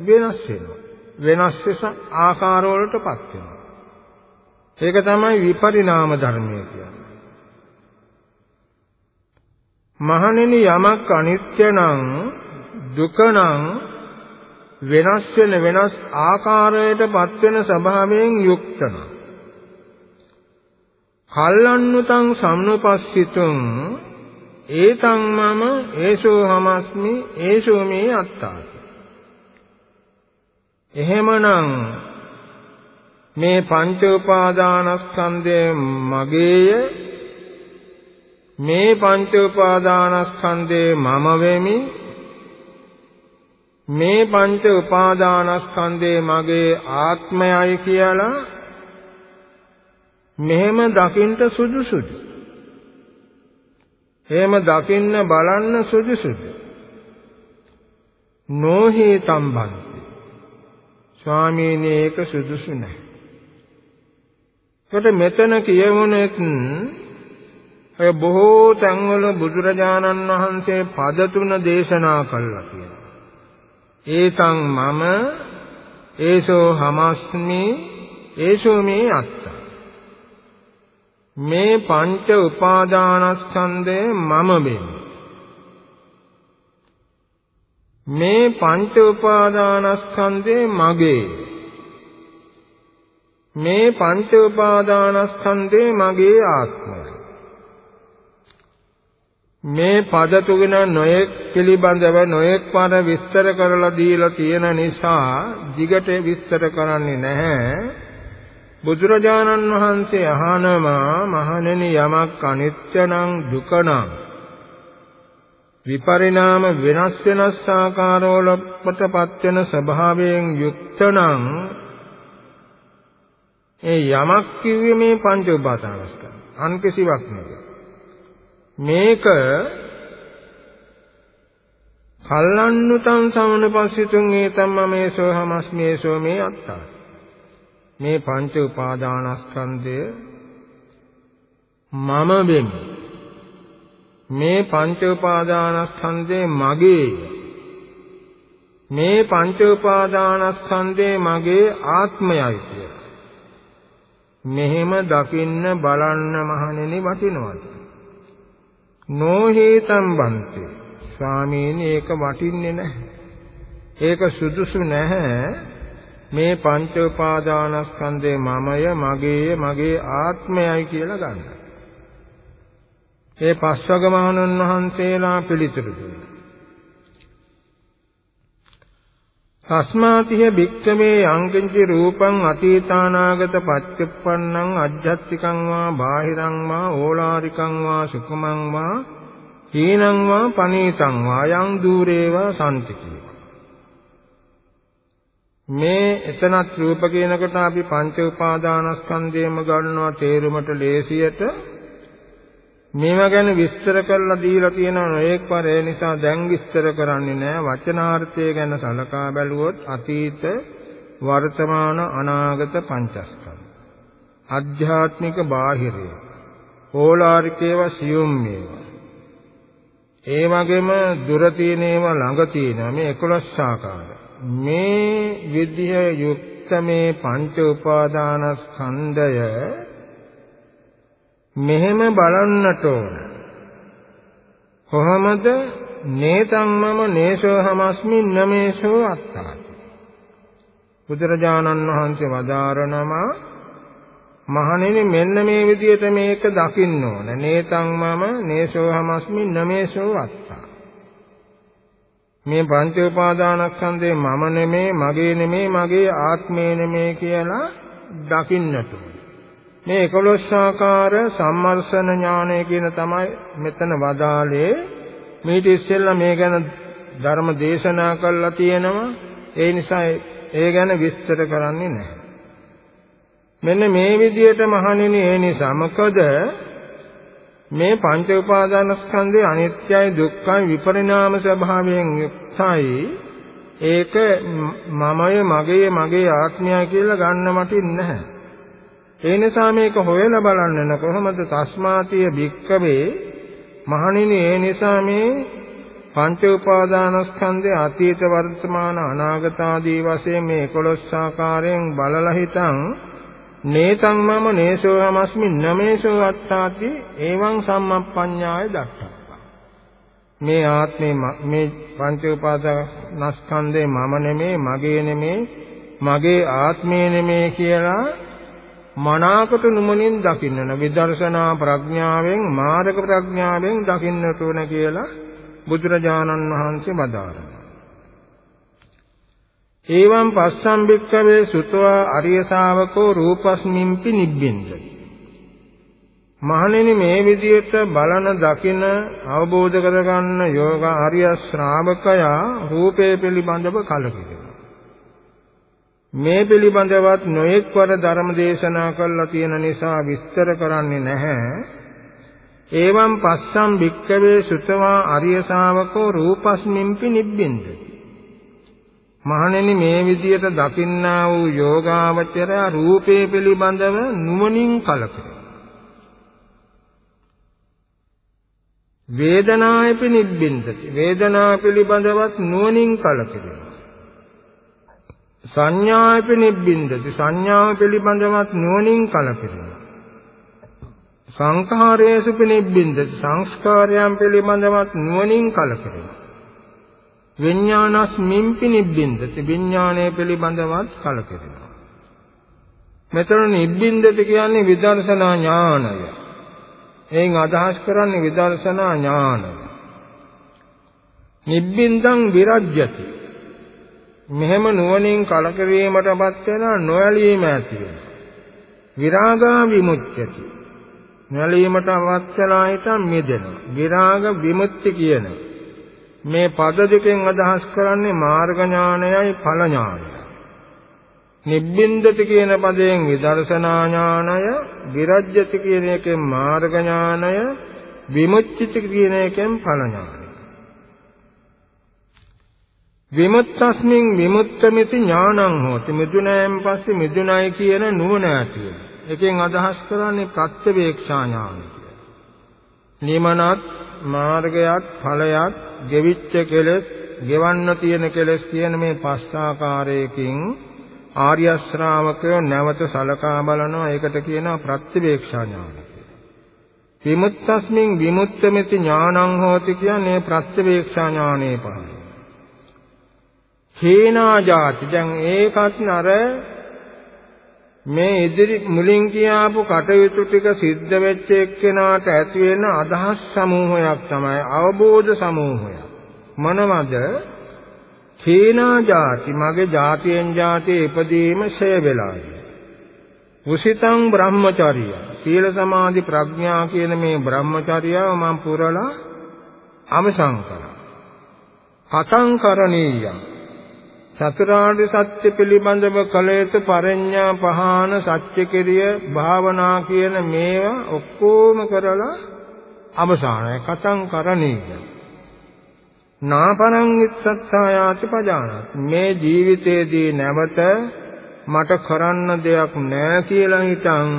S1: වෙනස් වෙනවා. වෙනස් වෙස ආකාර වලටපත් වෙනවා. ඒක තමයි විපරිණාම ධර්මය කියන්නේ. මහණෙනි යමක් අනිත්‍ය නම් දුක නම් වෙනස් වෙන වෙනස් ආකාරයටපත් වෙන ස්වභාවයෙන් යුක්ත නම් කල්ලන්නුතං සම්නුපස්සිතුං ඒතං මම ඒසෝ හමස්මි ඒසෝ මේ අත්තාති එහෙමනම් මේ පංච උපාදානස්කන්ධය මගේය. මේ පංච උපාදානස්කන්ධේ මම වෙමි. මේ පංච උපාදානස්කන්ධේ මගේ ආත්මයයි කියලා මෙහෙම දකින්ට සුදුසුදු? එහෙම දකින්න බලන්න සුදුසුදු? නොහි තම්බන්ති. ස්වාමීනි ඒක සුදුසු නැහැ. කොට මෙතන කියවුනෙත් ඔය බොහෝ තැන්වල බුදුරජාණන් වහන්සේ පද තුන දේශනා කළා කියලා. ඒතං මම ඒසෝ හමස්මි ඒසෝ මේ අත්ත. මේ පංච උපාදානස්කන්ධය මම වෙමි. මේ පංච උපාදානස්කන්ධේ මගේ. මේ පංච උපාදානස්කන්ධේ මගේ ආත්මය. මේ පද තුන නොයෙක් පිළිබඳව නොයෙක් පාර විස්තර කරලා දීලා තියෙන නිසා දිගට විස්තර කරන්නේ නැහැ. බුදුරජාණන් වහන්සේ අහනවා මහණෙනි යමක් අනිත්‍ය නම් දුක නම්? විපරිණාම වෙනස් වෙනස් ආකාරවලටපත් වෙන ස්වභාවයෙන් යුක්ත නම් ඒ යමක් කිව්වේ මේ පංච උපාදානස්කන්ධ. අන් කිසිවක් නෙවෙයි. මේක කල්ලන්නුතං සමනපස්සිතුං ඒතම්මමේසෝ හමස්මේසෝ මේ අත්තා. මේ පංච උපාදානස්කන්ධය මම වෙමි. මේ පංච උපාදානස්කන්ධේ මගේ මේ පංච උපාදානස්කන්ධේ මගේ ආත්මයයි කියලා. මෙහෙම දකින්න බලන්න මහණෙනි වටිනවද? නොහේතම් බන්ති. ස්වාමීනි ඒක වටින්නේ නැහැ. ඒක සුදුසු නැහැ. මේ පංච උපාදානස්කන්ධේ මමය, මගේය, මගේ ආත්මයයි කියලා ගන්න. ඒ පස්වග මහණුන් වහන්සේලා පිළිතුරු දුන්නා. තස්මාතිහ භික්ඛවේ අංකින්චි රූපං අතීතානාගත පච්චුප්පන්නං අජ්ජත්තිකං වා බාහිරං වා ඕලාරිකං වා සුඛමං වා හීනං වා පනීතං වා යං දූරේවා සම්තිකි මේ එතනත් රූප කියනකොට අපි පංච උපාදානස්කන්ධයම ගන්නවා තේරුමට ලේසියට මේවා ගැන විස්තර කරලා දීලා තියෙනවා නොඑක් වර. ඒ නිසා දැන් විස්තර කරන්නේ නැහැ වචනාර්ථය ගැන සලකා බැලුවොත් අතීත වර්තමාන අනාගත පංචස්කන්ධ ආධ්‍යාත්මික බාහිරය ඕලාරිකේව සියුම් මේවා ඒ වගේම දුර තියෙන ඒවා ළඟ තියෙනවා මේ 11 ආකාර මේ විද්‍ය යුක්ත මේ පංච උපාදානස්කන්ධය මෙහෙම බලන්නට ඕන. කොහොමද? නේතං මම නේසෝ හමස්මින් නමේසෝ අත්තාති. බුදුරජාණන් වහන්සේ වදාරනවා මහණෙනි මෙන්න මේ විදිහට මේක දකින්න ඕන. නේතං මම නේසෝ හමස්මින් නමේසෝ අත්තා මේ පංච උපාදානස්කන්ධේ මම නෙමේ මගේ නෙමේ මගේ ආත්මේ නෙමේ කියලා දකින්නට මේ 11 ආකාර සම්මර්ෂණ ඥානය කියන තමයි මෙතන වදාලේ මේක ඉස්සෙල්ලා මේ ගැන ධර්ම දේශනා කළා තියෙනවා. ඒ නිසා ඒ ගැන විස්තර කරන්නේ නැහැ. මෙන්න මේ විදිහට මහණෙනි ඒ නිසා මොකද මේ පංච උපාදානස්කන්ධේ අනිත්‍යයි දුක්ඛයි විපරිණාම ස්වභාවයෙන් යුක්තයි. ඒක මමය මගේ මගේ ආත්මය කියලා ගන්න මටින් නැහැ. ඒ නිසා මේක හොයලා බලන්න කොහොමද තස්මාතිය භික්කවේ? මහණෙනි ඒ නිසා මේ පංච උපාදානස්කන්ධේ අතීත වර්තමාන අනාගත ආදී වශයෙන් මේ 11 ආකාරයෙන් බලලා හිතන් නේතං මම නේසෝ හමස්මි නමේසෝ අත්තාති එවං සම්මප්පඤ්ඤාය දක්ඛප්පා මේ ආත්මේ මේ පංච උපාදානස්කන්ධේ මම නෙමේ මගේ නෙමේ මගේ ආත්මේ නෙමේ කියලා මනාකට නුමනින් දකින්න විදර්ශනා ප්‍රඥාවෙන් මාර්ග ප්‍රඥාවෙන් දකින්නට ඕන කියලා බුදුරජාණන් වහන්සේ වදාරනවා. ඒවම් පස්සම් භික්කවේ සුතවා අරිය ශාවකෝ රූපස්මින්පි නිබ්බින්දති. මහණෙනි මේ විදියට බලන දකින අවබෝධ කරගන්න යෝග ආර්ය ශ්‍රාවකයා රූපේ පිළිබඳව කලකිරෙනවා. මේ පිළිබඳවත් නොඑක් වර ධර්ම දේශනා කළා තියෙන නිසා විස්තර කරන්නේ නැහැ. ඒවම් පස්සම් භික්කවේ සුතවා අරිය ශාවකෝ රූපස්මින්පි නිබ්බින්දති. මහණෙනි මේ විදියට දකින්නා වූ යෝගාවචරය රූපේ පිළිබඳව නුවණින් කලකිරේ. වේදනායපි නිබ්බින්දති. වේදනාව පිළිබඳවත් නුවණින් කලකිරේ. සංඥාපි නිබ්බින්දති. සංඥාව පිළිබඳවත් නුවණින් කලකිරෙනවා සංඛාරයේසු පිනිබ්බින්දති සංස්කාරයන් පිළිබඳවත් නුවණින් කලකිරෙනවා විඥානස්මින් පිනිබ්බින්දති විඥානය පිළිබඳවත් කලකිරෙනවා මෙතන නිබ්බින්දති කියන්නේ විදර්ශනා ඥානය. එයින් අදහස් කරන්නේ විදර්ශනා ඥානය. නිබ්බින්දං විරජ්‍යති. මෙහෙම නුවණින් කලකිරීමටපත් වෙනා නොඇලීම ඇති වෙනවා. විරාගා විමුක්තිය. නොඇලීමට අවස්ථලා හිටන් මිදෙනවා. විරාග විමුක්ති කියන මේ පද දෙකෙන් අදහස් කරන්නේ මාර්ග ඥානයයි ඵල ඥානයයි. නිබ්බින්දති කියන පදයෙන් විදර්ශනා ඥානය, විරජ්‍යති කියන එකෙන් මාර්ග ඥානය, විමුක්තිති කියන එකෙන් ඵල ඥානය. විමුක්තස්මින් විමුක්තമിതി ඥානං හෝති මිදුණයෙන් පස්සේ මිදුණයි කියන නුවණ ඇති වෙනවා. එකෙන් අදහස් කරන්නේ ප්‍රත්‍යවේක්ෂා ඥානය කියලා. නිමනත් මාර්ගයත් ඵලයත් ගෙවිච්ච කෙලෙස්, ගෙවන්න තියෙන කෙලෙස් කියන මේ පස් ආකාරයකින් ආර්ය ශ්‍රාවකයෝ නැවත සලකා බලනවා ඒකට කියනවා ප්‍රත්‍යවේක්ෂා ඥානය කියලා. විමුක්තස්මින් විමුක්තമിതി ඥානං හෝති කියන්නේ ප්‍රත්‍යවේක්ෂා ඥානේ පහළ. හේනා જાති. දැන් ඒකත් නර මේ ඉදිරි මුලින් කියාපු කටයුතු ටික සිද්ධ වෙච්ච එක්කෙනාට ඇති වෙන අදහස් සමූහයක් තමයි අවබෝධ සමූහයක්. මොනවද? හේනා જાති මගේ જાතියෙන් જાතිය ඉපදීම ෂය වෙලායි. උසිතං බ්‍රහ්මචර්ය සීල සමාධි ප්‍රඥා කියන මේ බ්‍රහ්මචර්යාව මම පුරලා අමසං කරා. කතං කරණීයං චතුරාර්ය සත්‍ය පිළිබඳව කළ යුතු පරඤ්ඤා පහාන සත්‍ය කිරිය භාවනා කියන මේවා ඔක්කොම කරලා අවසානයි කතං කරණීය. නාපරං ඉස්සත්තායාති පජානත්. මේ ජීවිතයේදී නැවත මට කරන්න දෙයක් නැහැ කියලා හිතන්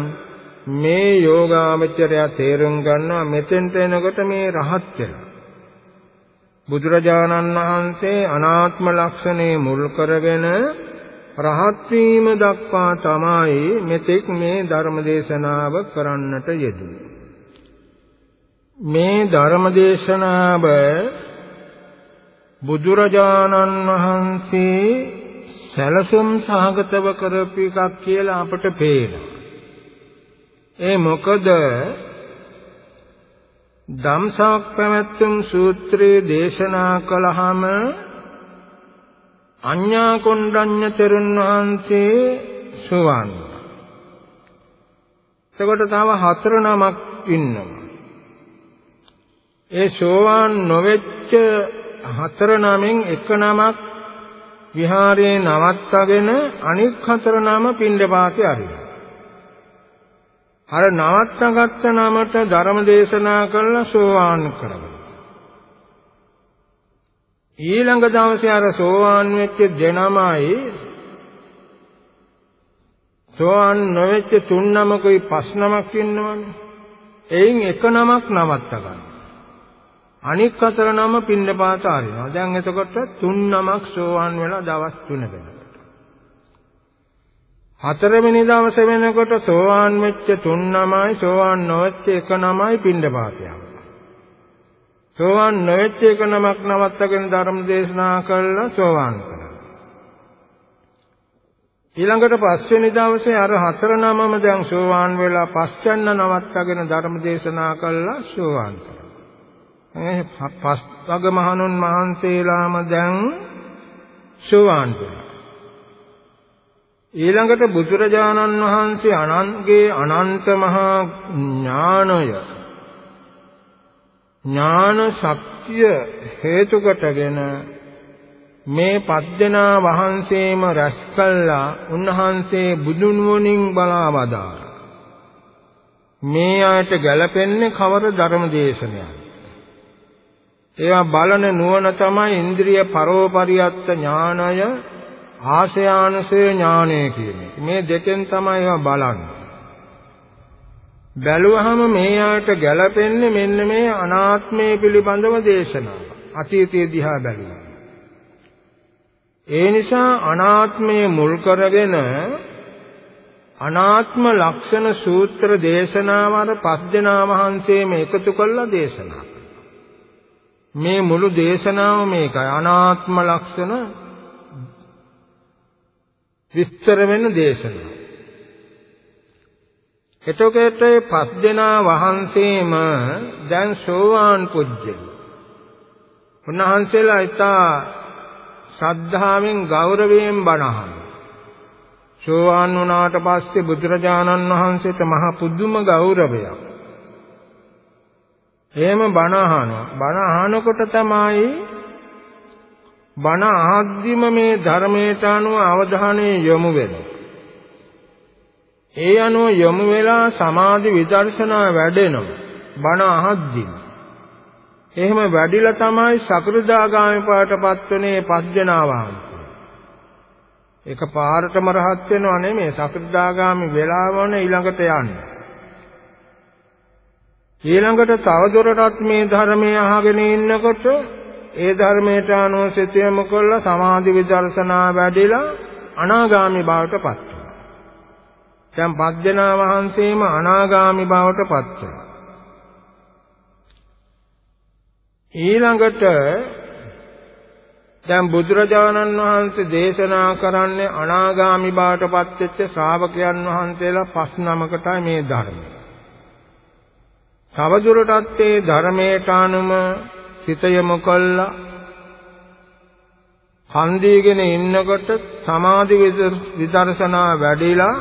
S1: මේ යෝගාවචරය තේරුම් ගන්නවා. මෙතෙන්ට එනකොට මේ රහත් වෙලා. බුදුරජාණන් වහන්සේ අනාත්ම ලක්ෂණේ මුල් කරගෙන රහත් වීම දක්වා තමයි මෙතෙක් මේ ධර්ම දේශනාව කරන්නට යෙදුනේ. මේ ධර්ම දේශනාව බුදුරජාණන් වහන්සේ සැලසුම් සහගතව කරපු එකක් කියලා අපට පේනවා. ඒ මොකද ධම්සාක් පැවැත්තුම් සූත්‍රයේ දේශනා කළාම අඤ්ඤා කොණ්ඩඤ්ඤ තෙරුන් වහන්සේ සුවන්. එතකොට තව හතර නමක් ඉන්නවා. ඒ සෝවාන් නොවෙච්ච හතර නමින් එක නමක් විහාරයේ නවත්තගෙන අනික් හතර නම පින්ඩපාතේ අරිනවා. අර නවත්තගත්ත නමට ධර්ම දේශනා කළා සෝවාන් කරගන්න. ඊළඟ දවසේ අර සෝවාන් වෙච්ච දෙනමයි සෝවාන් නොවෙච්ච තුන් නමකුයි පස් නමක් ඉන්නවනේ. එයින් එක නමක් නවත්ත ගන්න. අනික් හතර නම පින්නපාත ආරිනවා. දැන් එතකොට තුන් නමක් සෝවාන් වෙලා දවස් 3 වෙනවා. හතරවෙනි දවසේ වෙනකොට සෝවාන් වෙච්ච තුන් නමයි සෝවාන් නොවෙච්ච එක නමයි පින්ඩපාතයක්. සෝවාන් නොවෙච්ච එක නමක් නවත්තගෙන ධර්ම දේශනා කළා සෝවාන් කළා. ඊළඟට පස්වෙනි දවසේ අර හතර නමම දැන් සෝවාන් වෙලා පස්චන්න නවත්තගෙන ධර්ම දේශනා කළා සෝවාන් කළා. ඒ පස් වග මහණුන් වහන්සේලාම දැන් සෝවාන් වෙලා. ඊළඟට බුදුරජාණන් වහන්සේ අනන්ගේ අනන්ත මහා ඥානය. ඥාන ශක්තිය හේතු කොටගෙන මේ පද්දනා වහන්සේම රැස් කළා. උන්වහන්සේ බුදුන් වුණින් බලා වදාළා මේ ආයත ගැලපෙන්නේ කවර ධර්ම දේශනයක්ද? ඒවා බලන නුවණ තමයි ඉන්ද්‍රිය පරෝපරියත්ත ඥානය ආශයානුසය ඥානය කියන එක. මේ දෙකෙන් තමයි ඒවා බලන්නේ. බැලුවහම මේ ආයත ගැලපෙන්නේ මෙන්න මේ අනාත්මය පිළිබඳව දේශනාව. අතීතයේ දිහා බැලුවා. ඒ නිසා අනාත්මය මුල් කරගෙන අනාත්ම ලක්ෂණ සූත්‍ර දේශනාව අර පස් දෙනා වහන්සේම එකතු කළා දේශනා මේ මුළු දේශනාව මේකයි අනාත්ම ලක්ෂණ විස්තර වෙන දේශනා. එතකොට මේ පස් දෙනා වහන්සේම දැන් සෝවාන් පුජ්‍යලු. උන්වහන්සේලා ඉතා ශ්‍රද්ධාවෙන් ගෞරවයෙන් බණහන. සෝවාන් වුණාට පස්සේ බුදුරජාණන් වහන්සේට මහ පුදුම ගෞරවයක්. එහෙම බණ අහනවා. බණ අහනකොට තමයි බණ අහද්දිම මේ ධර්මයට අනුව අවධානය යොමු වෙනවා. ඒ අනුව යොමු වෙලා සමාධි විදර්ශනා වැඩෙනවා. බණ අහද්දිම. එහෙම වැඩිලා තමයි සකෘදාගාමී පාටපත් වනේ පස්ජනාවාන්. ඒක පාරටම රහත් වෙනව නෙමෙයි සකෘදාගාමී වෙලාවන ඊළඟට යන්නේ. ඊළඟට තවදුරටත් මේ ධර්මය අහගෙන ඉන්නකොට ඒ ධර්මයට අනුව සිත යොමු කළා සමාධි විදර්ශනා වැඩිලා අනාගාමි බවට පත් වෙනවා. දැන් පද්දනා වහන්සේම අනාගාමි බවට පත් වෙනවා. ඊළඟට දැන් බුදුරජාණන් වහන්සේ දේශනා කරන්නේ අනාගාමි බවට පත් වෙච්ච ශ්‍රාවකයන් වහන්සේලා පස් නමකටයි මේ ධර්මය. තවදුරටත් මේ ධර්මයට අනුව සිත යොමු කළා හන්දීගෙන ඉන්නකොට සමාධි විදර්ශනා වැඩිලා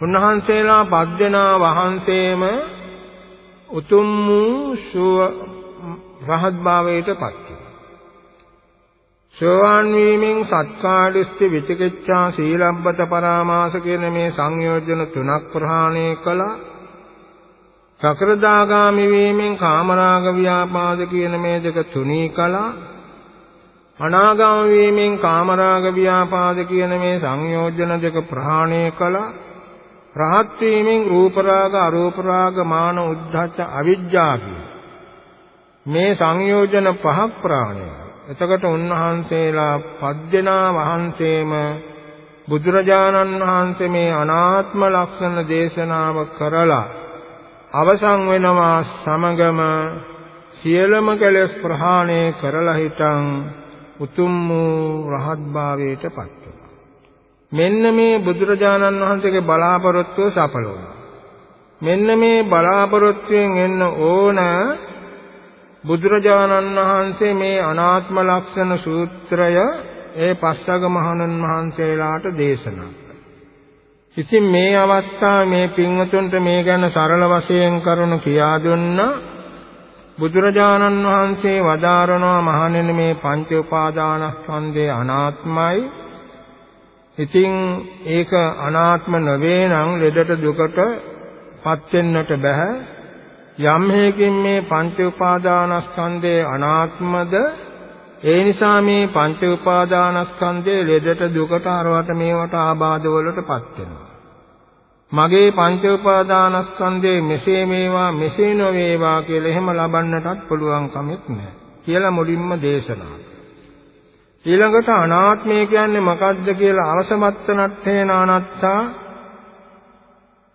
S1: උන්වහන්සේලා පද්දනා වහන්සේම උතුම් වූ සුව රහත් භාවයට පත් වුණා. සෝවාන් වීමෙන් සත්කාදිස්ති විචිකිච්ඡා සීලබ්බත පරාමාස කියන මේ සංයෝජන තුනක් ප්‍රහාණය කළා. සකරදාගාමි වීමෙන් කාමරාග ව්‍යාපාද කියන මේ දෙක තුනී කළා. අනාගාමී වීමෙන් කාමරාග ව්‍යාපාද කියන මේ සංයෝජන දෙක ප්‍රහාණය කළා. රහත් වීමෙන් රූප රාග අරූප රාග මාන උද්ධච්ච අවිජ්ජා මේ සංයෝජන පහක් ප්‍රහාණය එතකොට උන්වහන්සේලා පද්දනා වහන්සේම බුදුරජාණන් වහන්සේ මේ අනාත්ම ලක්ෂණ දේශනාව කරලා අවසන් වෙනවා සමගම සියලුම කෙලෙස් ප්‍රහාණය කරලා හිටන් උතුම් වූ රහත් භාවයට පත් මෙන්න මේ බුදුරජාණන් වහන්සේගේ බලාපොරොත්තුව සඵල වුණා. මෙන්න මේ බලාපොරොත්තුවෙන් එන්න ඕන බුදුරජාණන් වහන්සේ මේ අනාත්ම ලක්ෂණ සූත්‍රය ඒ පස්වග මහණන් වහන්සේලාට දේශනා ඉතින් මේ අවස්ථාවේ මේ පින්වතුන්ට මේ ගැන සරල වශයෙන් කරුණු කියා දුන්නා බුදුරජාණන් වහන්සේ වදාරනවා මහණෙනි මේ පංච උපාදානස්කන්ධය අනාත්මයි. ඉතින් ඒක අනාත්ම නොවේ නම් ලෙඩට දුකට පත් වෙන්නට බෑ. යම් හේකින් මේ පංච උපාදානස්කන්ධේ අනාත්මද ඒ නිසා මේ පංච උපාදානස්කන්ධේ ලෙඩට දුකට අරවට මේවට ආබාධ වලටපත් වෙනවා. මගේ පංච උපාදානස්කන්ධේ මෙසේ මේවා මෙසේ නොවේවා කියලා එහෙම ලබන්නටත් පුළුවන් කමක් නැහැ කියලා මුලින්ම දේශනා. ඊළඟට අනාත්මය කියන්නේ මොකක්ද කියලා අවසමත්තනත්තේන අනත්තා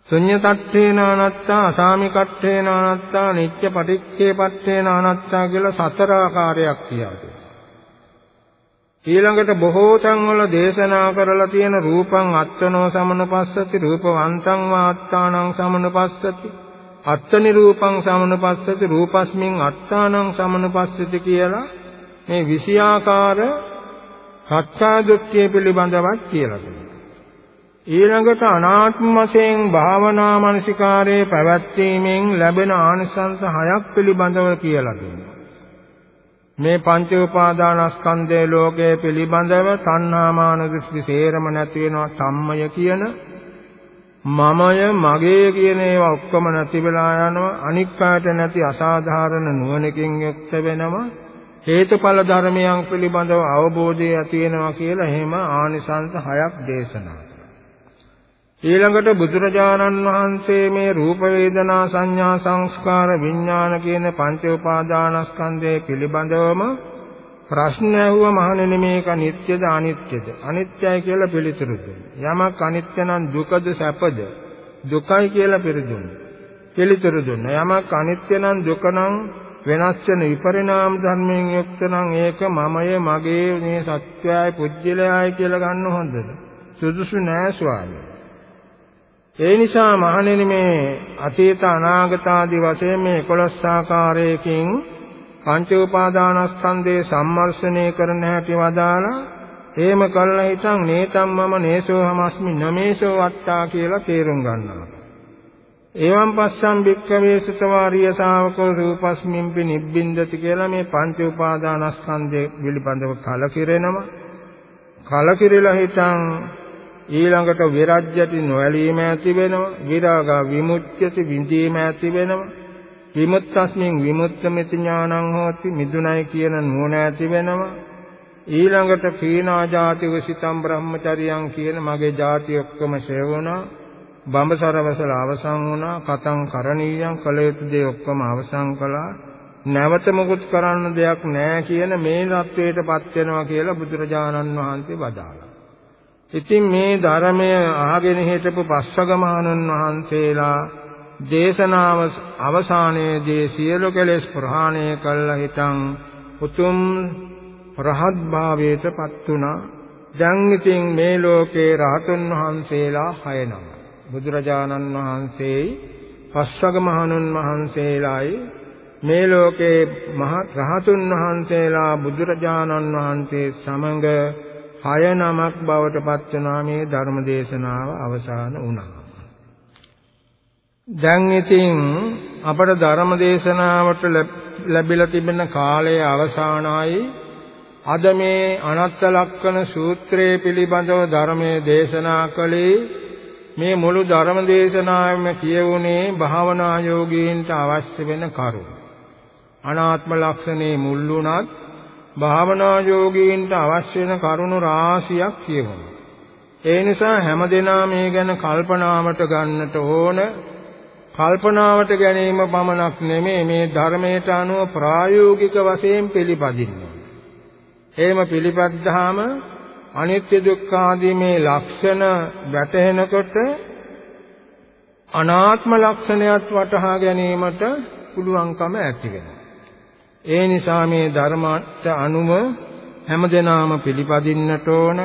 S1: ශුන්‍යතත්තේන අනත්තා අසාමිකත්තේන අනත්තා නිච්ච පටිච්චේපත්තේන අනත්තා කියලා සතර ආකාරයක් කියනවා. ඊළඟට බොහෝ තැන්වල දේශනා කරලා තියෙන රූපං අත්තනෝ සමනුපස්සති රූපවන්තං වාත්තානං සමනුපස්සති අත්තනි රූපං සමනුපස්සති රූපස්මින් අත්තානං සමනුපස්සති කියලා මේ විෂයාකාර සත්‍යා දෘෂ්ටිය පිළිබඳවත් කියලා තියෙනවා. ඊළඟට අනාත්ම වශයෙන් භාවනා මනසිකාරයේ පැවැත්වීමෙන් ලැබෙන ආනිසංස හයක් පිළිබඳව කියලා දෙනවා. මේ පංච උපාදානස්කන්ධයේ ලෝකයේ පිළිබඳව තණ්හාමාන දෘෂ්ටි සේරම නැති වෙනවා සම්මය කියන. මමය මගේ කියන ඒවා ඔක්කොම නැති වෙලා යනවා. අනික් කාට නැති අසාධාරණ නුවණකින් යුක්ත වෙනවා. හේතුඵල ධර්මයන් පිළිබඳව අවබෝධය ඇති වෙනවා කියලා එහෙම ආනිසංස හයක් දේශනා ඊළඟට බුදුරජාණන් වහන්සේ මේ රූප වේදනා සංඥා සංස්කාර විඥාන කියන පංච උපාදානස්කන්ධය පිළිබඳවම ප්‍රශ්න ඇහුව මහණෙනි මේක නිට්ටයද අනිත්‍යද? අනිත්‍යයි කියලා පිළිතුරු දුන්නා යමක් අනිත්‍ය නම් දුකද සැපද? දුකයි කියලා පිළිතුරු පිළිතුරු දුන්නා යමක් අනිත්‍ය නම් දුක නම් වෙනස් වෙන විපරිණාම ධර්මයෙන් යුක්ත නම් ඒක මමය මගේ මේ සත්‍යයයි පුජ්‍යලයයි කියලා ගන්න හොඳද? සුදුසු නෑ ස්වාමී. ඒ නිසා මහණෙනි මේ අතීත අනාගත ආදී වශයෙන් මේ 11 ආකාරයකින් පංච උපාදානස්කන්ධේ සම්මර්ෂණය කරන හැටි වදාලා එහෙම කළා හිතන් නේතම් මම නේසෝ හමස්මි නමේසෝ වට්ටා කියලා තේරුම් ගන්නවා. එවං පස්සම් භික්ඛවේ සුතවාරිය ශාවකෝ රූපස්මින්පි නිබ්බින්දති කියලා මේ පංච උපාදානස්කන්ධය පිළිබඳව කලකිරෙනවා. කලකිරিলা හිටන් ඊළඟට විරජ්‍යති නොඇලීම ඇති වෙනවා. විරාගා විමුක්ත්‍යති විඳීම ඇති වෙනවා. විමුක්තස්මින් විමුක්තමිත ඥානං හෝති. මිදුණයි කියන නුවණ ඇති වෙනවා. ඊළඟට කීනා ජාතිව සිතම් බ්‍රහ්මචරියං කියන මගේ ಜಾති ඔක්කොම සේවුණා බඹසරවසල අවසන් වුණා. කතං කරණීයන් කළ යුතු දේ ඔක්කොම අවසන් කළා. නැවත මුකුත් කරන්න දෙයක් නැහැ කියන මේ தത്വයටපත් වෙනවා කියලා බුදුරජාණන් වහන්සේ වදාළා. ඉතින් මේ ධර්මය අහගෙන හිටපු පස්වග මහණුන් වහන්සේලා දේශනාව අවසානයේදී සියලු කෙලෙස් ප්‍රහාණය කළා හිටන් උතුම් රහත් භාවයටපත් වුණා. දැන් ඉතින් මේ ලෝකේ රහතුන් වහන්සේලා හය නමයි. බුදුරජාණන් වහන්සේයි පස්වග මහණුන් වහන්සේලායි මේ ලෝකේ මහ රහතුන් වහන්සේලා බුදුරජාණන් වහන්සේ සමඟ හය නමක් බවට පත් වෙනා මේ ධර්ම දේශනාව අවසන් වුණා. දැන් ඉතින් අපට ධර්ම දේශනාවට ලැබිලා තිබෙන කාලයේ අවසానයි අද මේ අනත්ත ලක්කන සූත්‍රයේ පිළිබඳව ධර්මයේ දේශනා කළේ මේ මුළු ධර්ම දේශනාවෙම කියවුනේ භාවනා යෝගීන්ට අවශ්‍ය වෙන කරුණු. අනාත්ම ලක්ෂණේ මුල් වුණත් භාවනා යෝගීන්ට අවශ්‍ය වෙන කරුණු රාශියක් කියවුණා. ඒ නිසා හැමදෙනා මේ ගැන කල්පනාවට ගන්නට ඕන. කල්පනාවට ගැනීම පමණක් නෙමෙයි මේ ධර්මයට අනුව ප්‍රායෝගික වශයෙන් පිළිපදින්න. එහෙම පිළිපද්දාම අනිත්‍ය දුක්ඛ ආදී මේ ලක්ෂණ වැටහෙනකොට අනාත්ම ලක්ෂණයත් වටහා ගැනීමට පුළුවන්කම ඇති වෙනවා. ඒ නිසා මේ ධර්මයට අනුව හැමදෙනාම පිළිපදින්නට ඕන.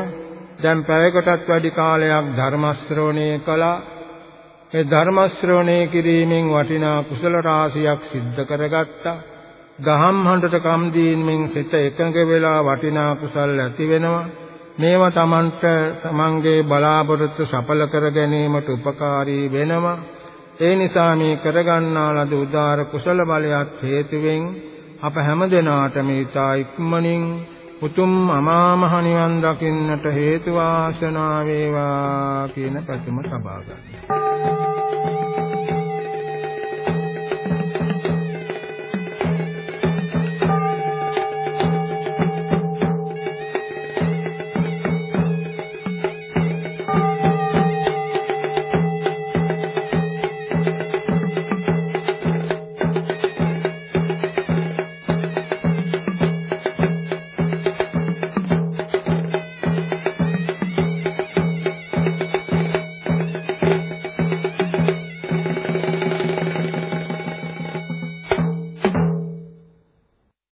S1: දැන් පැයකටත් වැඩි කාලයක් ධර්ම ශ්‍රවණය කළා. ඒ ධර්ම ශ්‍රවණය කිරීමෙන් වටිනා කුසල රාශියක් සිද්ධ කරගත්තා. දහම් හඬට කම් දීමෙන් සිත එකඟ වෙලා වටිනා කුසල් ඇති වෙනවා. මේවා Tamanට තමන්ගේ බලාපොරොත්තු සඵල කර ගැනීමට උපකාරී වෙනවා. ඒ නිසා මේ කරගන්නා ලද උදාර කුසල බලයක් හේතුවෙන් අප හැම දිනාටම ඊතා ඉක්මනින් උතුම් අමා මහ නිවන් දකින්නට හේතු වාසනා වේවා කියන ප්‍රතිම සබා ගන්නවා